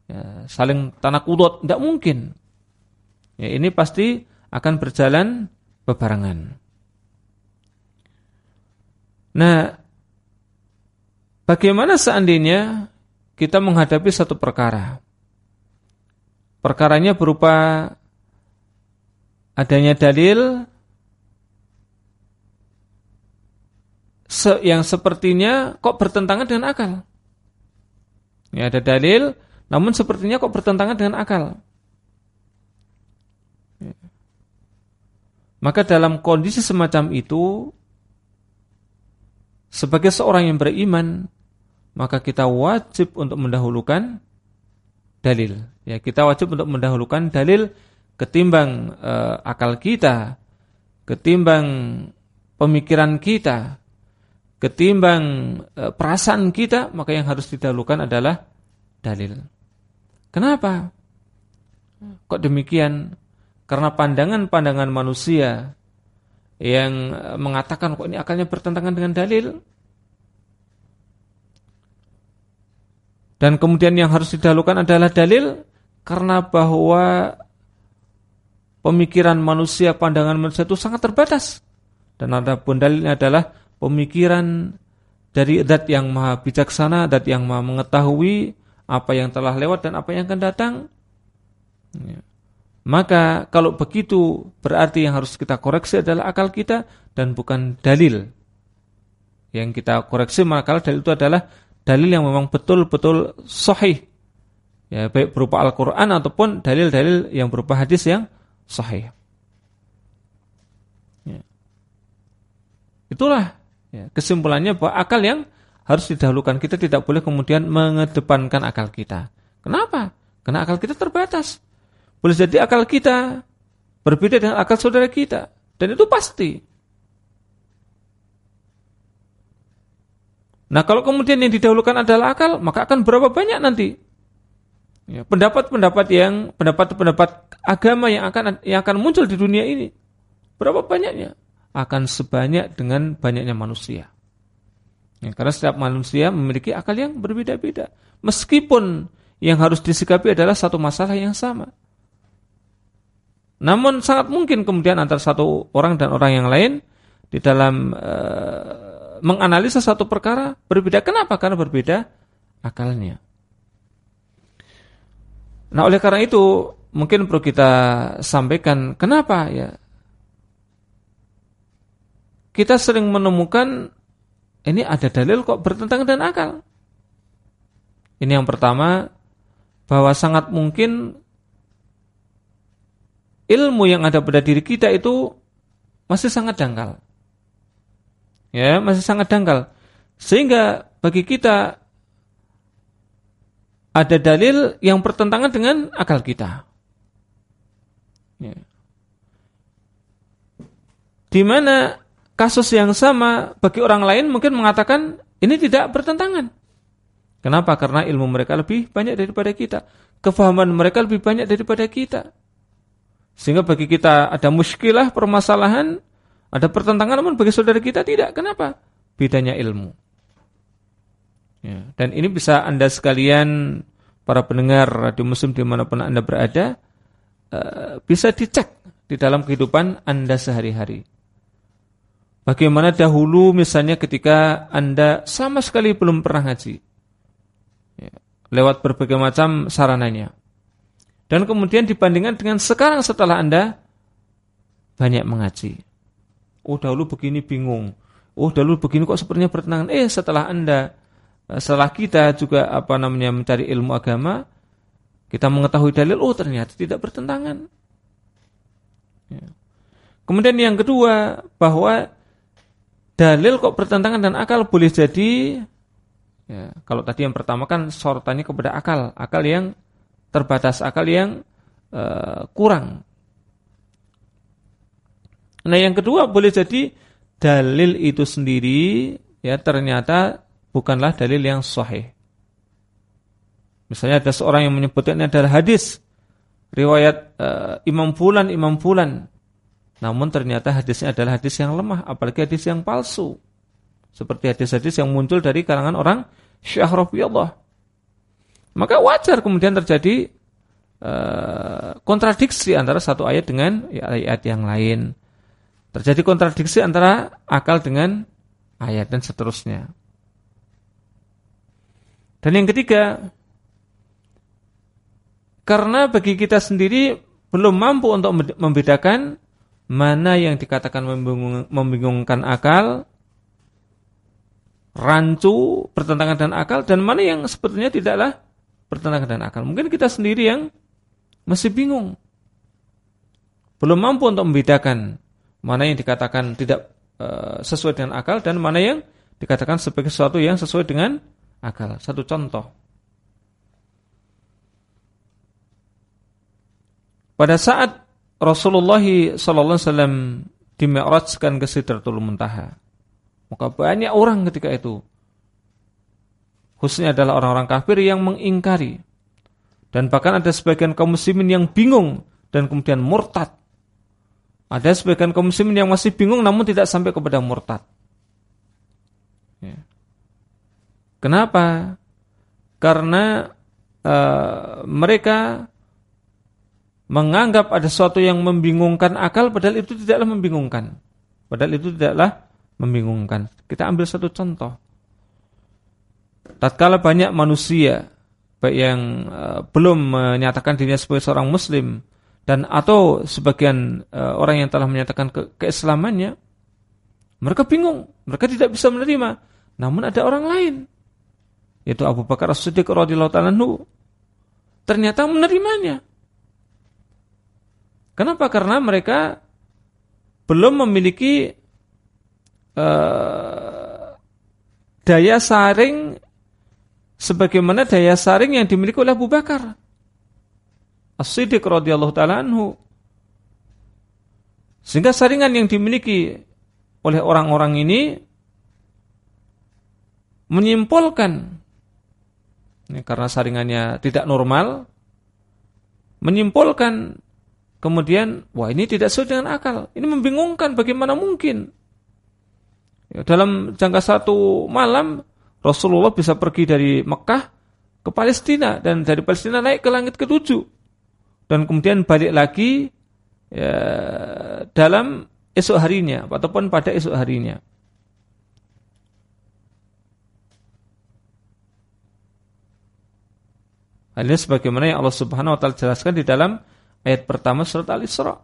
Ya, saling tanah kudut, tidak mungkin. Ya, ini pasti akan berjalan bebarengan. Nah, bagaimana seandainya kita menghadapi satu perkara? Perkaranya berupa adanya dalil yang sepertinya kok bertentangan dengan akal. Ya, ada dalil, namun sepertinya kok bertentangan dengan akal. Maka dalam kondisi semacam itu sebagai seorang yang beriman maka kita wajib untuk mendahulukan dalil. Ya, kita wajib untuk mendahulukan dalil ketimbang uh, akal kita, ketimbang pemikiran kita, ketimbang uh, perasaan kita, maka yang harus didahulukan adalah dalil. Kenapa? Kok demikian? Karena pandangan-pandangan manusia yang mengatakan kok ini akalnya bertentangan dengan dalil. Dan kemudian yang harus didahulukan adalah dalil karena bahwa pemikiran manusia, pandangan manusia itu sangat terbatas. Dan ada pun dalilnya adalah pemikiran dari zat yang maha bijaksana, zat yang maha mengetahui apa yang telah lewat dan apa yang akan datang. Ya. Maka kalau begitu berarti yang harus kita koreksi adalah akal kita dan bukan dalil. Yang kita koreksi maka dalil itu adalah dalil yang memang betul-betul sahih. Ya, baik berupa Al-Qur'an ataupun dalil-dalil yang berupa hadis yang sahih. Ya. Itulah ya, kesimpulannya bahwa akal yang harus didahulukan. Kita tidak boleh kemudian mengedepankan akal kita. Kenapa? Karena akal kita terbatas. Boleh jadi akal kita berbeda dengan akal saudara kita. Dan itu pasti. Nah kalau kemudian yang didahulukan adalah akal, maka akan berapa banyak nanti ya, pendapat-pendapat ya, yang pendapat-pendapat agama yang akan yang akan muncul di dunia ini. Berapa banyaknya? Akan sebanyak dengan banyaknya manusia. Ya, karena setiap manusia memiliki akal yang berbeda-beda. Meskipun yang harus disikapi adalah satu masalah yang sama. Namun sangat mungkin kemudian antara satu orang dan orang yang lain di dalam e, menganalisa satu perkara berbeda. Kenapa? Karena berbeda akalnya. Nah, oleh karena itu mungkin perlu kita sampaikan kenapa ya kita sering menemukan ini ada dalil kok bertentangan dengan akal. Ini yang pertama bahwa sangat mungkin ilmu yang ada pada diri kita itu masih sangat dangkal. Ya, masih sangat dangkal. Sehingga bagi kita ada dalil yang bertentangan dengan akal kita. Ya. Di mana kasus yang sama bagi orang lain mungkin mengatakan ini tidak bertentangan. Kenapa? Karena ilmu mereka lebih banyak daripada kita. Kefahaman mereka lebih banyak daripada kita. Sehingga bagi kita ada muskilah, permasalahan, ada pertentangan, namun bagi saudara kita tidak. Kenapa? Bedanya ilmu. Ya, dan ini bisa Anda sekalian, para pendengar radio muslim di mana pun Anda berada, uh, bisa dicek di dalam kehidupan Anda sehari-hari. Bagaimana dahulu misalnya ketika Anda sama sekali belum pernah ngaji. Ya, lewat berbagai macam sarananya. Dan kemudian dibandingkan dengan sekarang setelah Anda banyak mengaji. Oh dahulu begini bingung. Oh dahulu begini kok sepertinya bertentangan. Eh setelah Anda, eh, setelah kita juga apa namanya mencari ilmu agama, kita mengetahui dalil, oh ternyata tidak bertentangan. Ya. Kemudian yang kedua, bahwa dalil kok bertentangan dan akal boleh jadi, ya, kalau tadi yang pertama kan sorotannya kepada akal, akal yang terbatas akal yang uh, kurang. Nah, yang kedua boleh jadi dalil itu sendiri ya ternyata bukanlah dalil yang sahih. Misalnya ada seorang yang menyebutnya adalah hadis riwayat uh, Imam Fulan Imam Fulan. Namun ternyata hadisnya adalah hadis yang lemah, apalagi hadis yang palsu. Seperti hadis-hadis yang muncul dari kalangan orang Syekh Rafiullah. Maka wajar kemudian terjadi uh, kontradiksi antara satu ayat dengan ya, ayat yang lain. Terjadi kontradiksi antara akal dengan ayat dan seterusnya. Dan yang ketiga, karena bagi kita sendiri belum mampu untuk membedakan mana yang dikatakan membingungkan akal, rancu, bertentangan dengan akal, dan mana yang sebetulnya tidaklah bertentangan dengan akal. Mungkin kita sendiri yang masih bingung. Belum mampu untuk membedakan mana yang dikatakan tidak uh, sesuai dengan akal dan mana yang dikatakan sebagai sesuatu yang sesuai dengan akal. Satu contoh. Pada saat Rasulullah sallallahu alaihi wasallam dimi'rajkan ke Sidratul Muntaha, maka banyak orang ketika itu khususnya adalah orang-orang kafir yang mengingkari. Dan bahkan ada sebagian kaum muslimin yang bingung dan kemudian murtad. Ada sebagian kaum muslimin yang masih bingung namun tidak sampai kepada murtad. Ya. Kenapa? Karena uh, mereka menganggap ada sesuatu yang membingungkan akal padahal itu tidaklah membingungkan. Padahal itu tidaklah membingungkan. Kita ambil satu contoh tatkala banyak manusia baik yang uh, belum menyatakan dirinya sebagai seorang muslim dan atau sebagian uh, orang yang telah menyatakan ke keislamannya mereka bingung, mereka tidak bisa menerima. Namun ada orang lain yaitu Abu Bakar As-Siddiq radhiyallahu taala ternyata menerimanya. Kenapa? Karena mereka belum memiliki uh, daya saring sebagaimana daya saring yang dimiliki oleh Abu Bakar. As-Siddiq radhiyallahu taala anhu. Sehingga saringan yang dimiliki oleh orang-orang ini menyimpulkan ini karena saringannya tidak normal menyimpulkan kemudian wah ini tidak sesuai dengan akal ini membingungkan bagaimana mungkin ya, dalam jangka satu malam Rasulullah bisa pergi dari Mekah ke Palestina dan dari Palestina naik ke langit ketujuh dan kemudian balik lagi ya, dalam esok harinya ataupun pada esok harinya. Hal ini sebagaimana yang Allah Subhanahu wa taala jelaskan di dalam ayat pertama surat Al-Isra.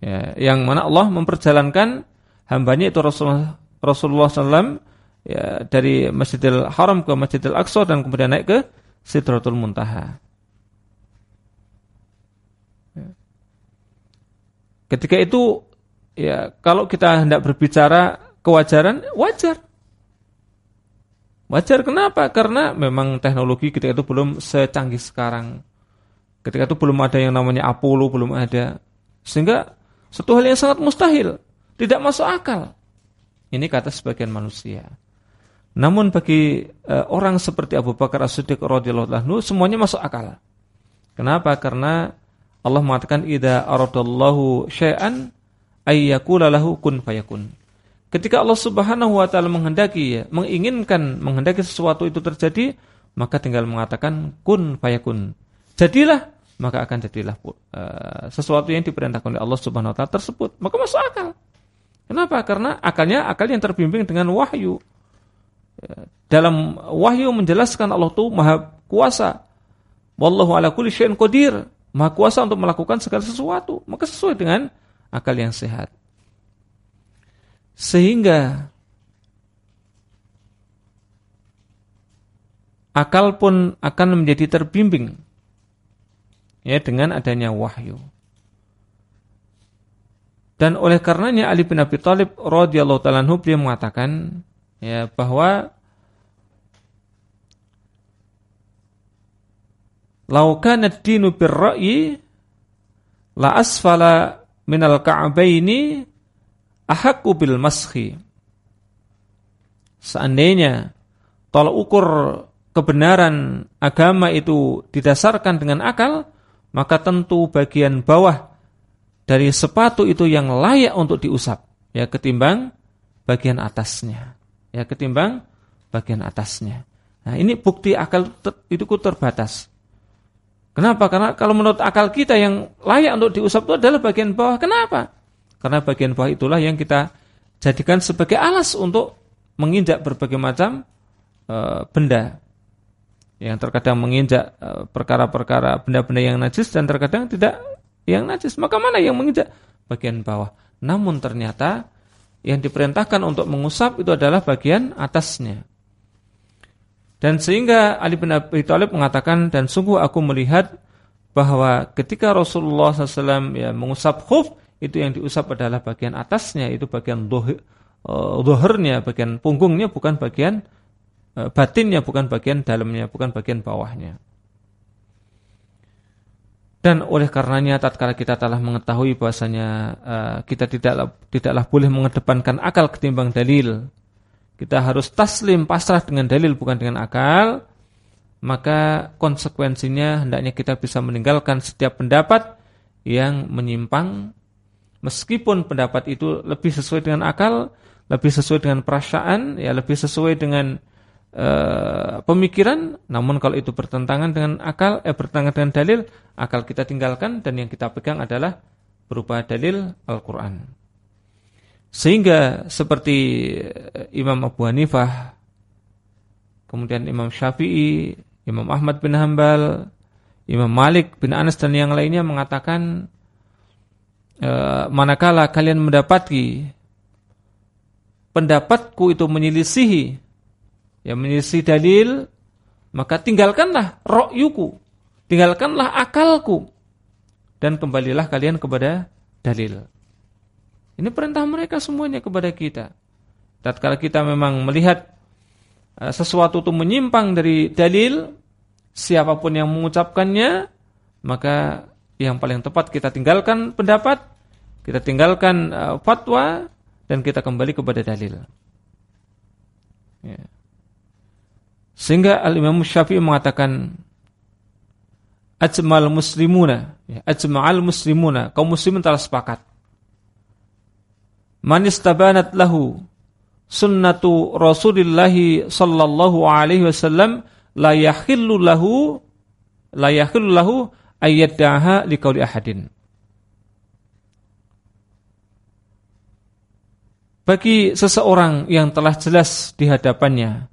Ya, yang mana Allah memperjalankan hambanya itu Rasulullah Rasulullah SAW ya, dari Masjidil Haram ke Masjidil Aqsa dan kemudian naik ke Sidratul Muntaha. Ya. Ketika itu ya kalau kita hendak berbicara kewajaran wajar. Wajar kenapa? Karena memang teknologi ketika itu belum secanggih sekarang. Ketika itu belum ada yang namanya Apollo, belum ada. Sehingga satu hal yang sangat mustahil, tidak masuk akal. Ini kata sebagian manusia. Namun bagi uh, orang seperti Abu Bakar As-Siddiq radhiyallahu anhu semuanya masuk akal. Kenapa? Karena Allah mengatakan idza aradallahu syai'an lahu kun fayakun. Ketika Allah Subhanahu wa taala menghendaki menginginkan menghendaki sesuatu itu terjadi, maka tinggal mengatakan kun fayakun. Jadilah, maka akan jadilah uh, sesuatu yang diperintahkan oleh Allah Subhanahu wa taala tersebut. Maka masuk akal. Kenapa? Karena akalnya akal yang terbimbing dengan wahyu dalam wahyu menjelaskan Allah itu maha kuasa Wallahu ala kulli syai'in qadir. Maha kuasa untuk melakukan segala sesuatu. Maka sesuai dengan akal yang sehat. Sehingga akal pun akan menjadi terbimbing ya dengan adanya wahyu. Dan oleh karenanya Ali bin Abi Thalib radhiyallahu taala beliau mengatakan ya bahwa Lau kana ad-dinu bir-ra'yi la asfala minal ka'baini ahaqqu bil maskhi. Seandainya tolak ukur kebenaran agama itu didasarkan dengan akal, maka tentu bagian bawah dari sepatu itu yang layak untuk diusap, ya ketimbang bagian atasnya. Ya ketimbang bagian atasnya. Nah, ini bukti akal itu terbatas. Kenapa? Karena kalau menurut akal kita yang layak untuk diusap itu adalah bagian bawah. Kenapa? Karena bagian bawah itulah yang kita jadikan sebagai alas untuk menginjak berbagai macam e, benda. Yang terkadang menginjak e, perkara-perkara benda-benda yang najis dan terkadang tidak yang najis. Maka mana yang menginjak? Bagian bawah. Namun ternyata yang diperintahkan untuk mengusap itu adalah bagian atasnya. Dan sehingga Ali bin Abi Thalib mengatakan dan sungguh aku melihat bahwa ketika Rasulullah SAW ya, mengusap khuf itu yang diusap adalah bagian atasnya itu bagian dohernya, bagian punggungnya bukan bagian uh, batinnya bukan bagian dalamnya bukan bagian bawahnya. Dan oleh karenanya tatkala kita telah mengetahui bahasanya uh, kita tidaklah tidaklah boleh mengedepankan akal ketimbang dalil kita harus taslim pasrah dengan dalil bukan dengan akal, maka konsekuensinya hendaknya kita bisa meninggalkan setiap pendapat yang menyimpang. Meskipun pendapat itu lebih sesuai dengan akal, lebih sesuai dengan perasaan, ya lebih sesuai dengan uh, pemikiran, namun kalau itu bertentangan dengan akal, eh bertentangan dengan dalil, akal kita tinggalkan dan yang kita pegang adalah berupa dalil Al-Qur'an. Sehingga seperti eh, Imam Abu Hanifah, kemudian Imam Syafi'i, Imam Ahmad bin Hambal, Imam Malik bin Anas dan yang lainnya mengatakan e, manakala kalian mendapati pendapatku itu menyelisihi ya menyelisihi dalil maka tinggalkanlah ro'yuku tinggalkanlah akalku dan kembalilah kalian kepada dalil ini perintah mereka semuanya kepada kita. Tatkala kita memang melihat uh, sesuatu itu menyimpang dari dalil, siapa pun yang mengucapkannya, maka yang paling tepat kita tinggalkan pendapat, kita tinggalkan uh, fatwa, dan kita kembali kepada dalil. Ya. Sehingga Al-Imam Syafi'i mengatakan ajmal muslimuna, ya, ajma'al muslimuna, kaum muslimin telah sepakat man istabanat lahu sunnatu Rasulillah sallallahu alaihi wasallam la yahillu lahu la yahillu lahu ayyadaha liqauli ahadin. Bagi seseorang yang telah jelas di hadapannya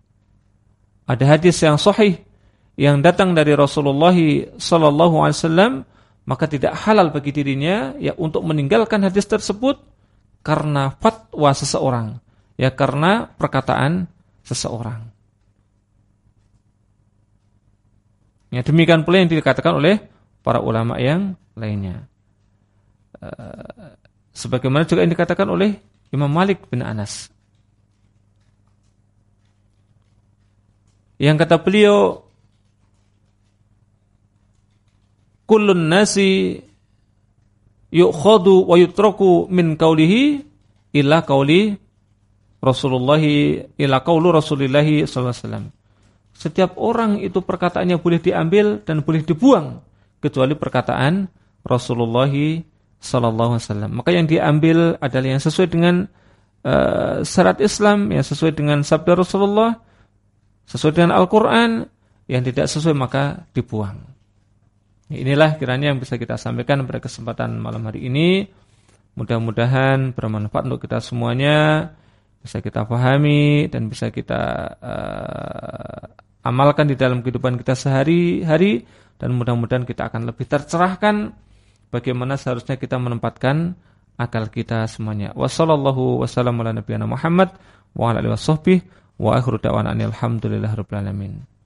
ada hadis yang sahih yang datang dari Rasulullah sallallahu alaihi wasallam maka tidak halal bagi dirinya ya untuk meninggalkan hadis tersebut karena fatwa seseorang, ya karena perkataan seseorang. Ya, demikian pula yang dikatakan oleh para ulama yang lainnya. Uh, sebagaimana juga yang dikatakan oleh Imam Malik bin Anas. Yang kata beliau, kullun nasi yu'khadu wa yutraku min qawlihi illa qawli Rasulullah ila qawlu Rasulullah sallallahu alaihi wasallam. Setiap orang itu perkataannya boleh diambil dan boleh dibuang kecuali perkataan Rasulullah sallallahu alaihi wasallam. Maka yang diambil adalah yang sesuai dengan uh, syarat Islam, yang sesuai dengan sabda Rasulullah, sesuai dengan Al-Qur'an, yang tidak sesuai maka dibuang. Inilah kiranya yang bisa kita sampaikan pada kesempatan malam hari ini. Mudah-mudahan bermanfaat untuk kita semuanya, bisa kita pahami dan bisa kita uh, amalkan di dalam kehidupan kita sehari-hari dan mudah-mudahan kita akan lebih tercerahkan bagaimana seharusnya kita menempatkan akal kita semuanya. Wassallallahu wasallam ala nabiyana Muhammad wa ala alihi wa akhiru da'wana alhamdulillahirabbil alamin.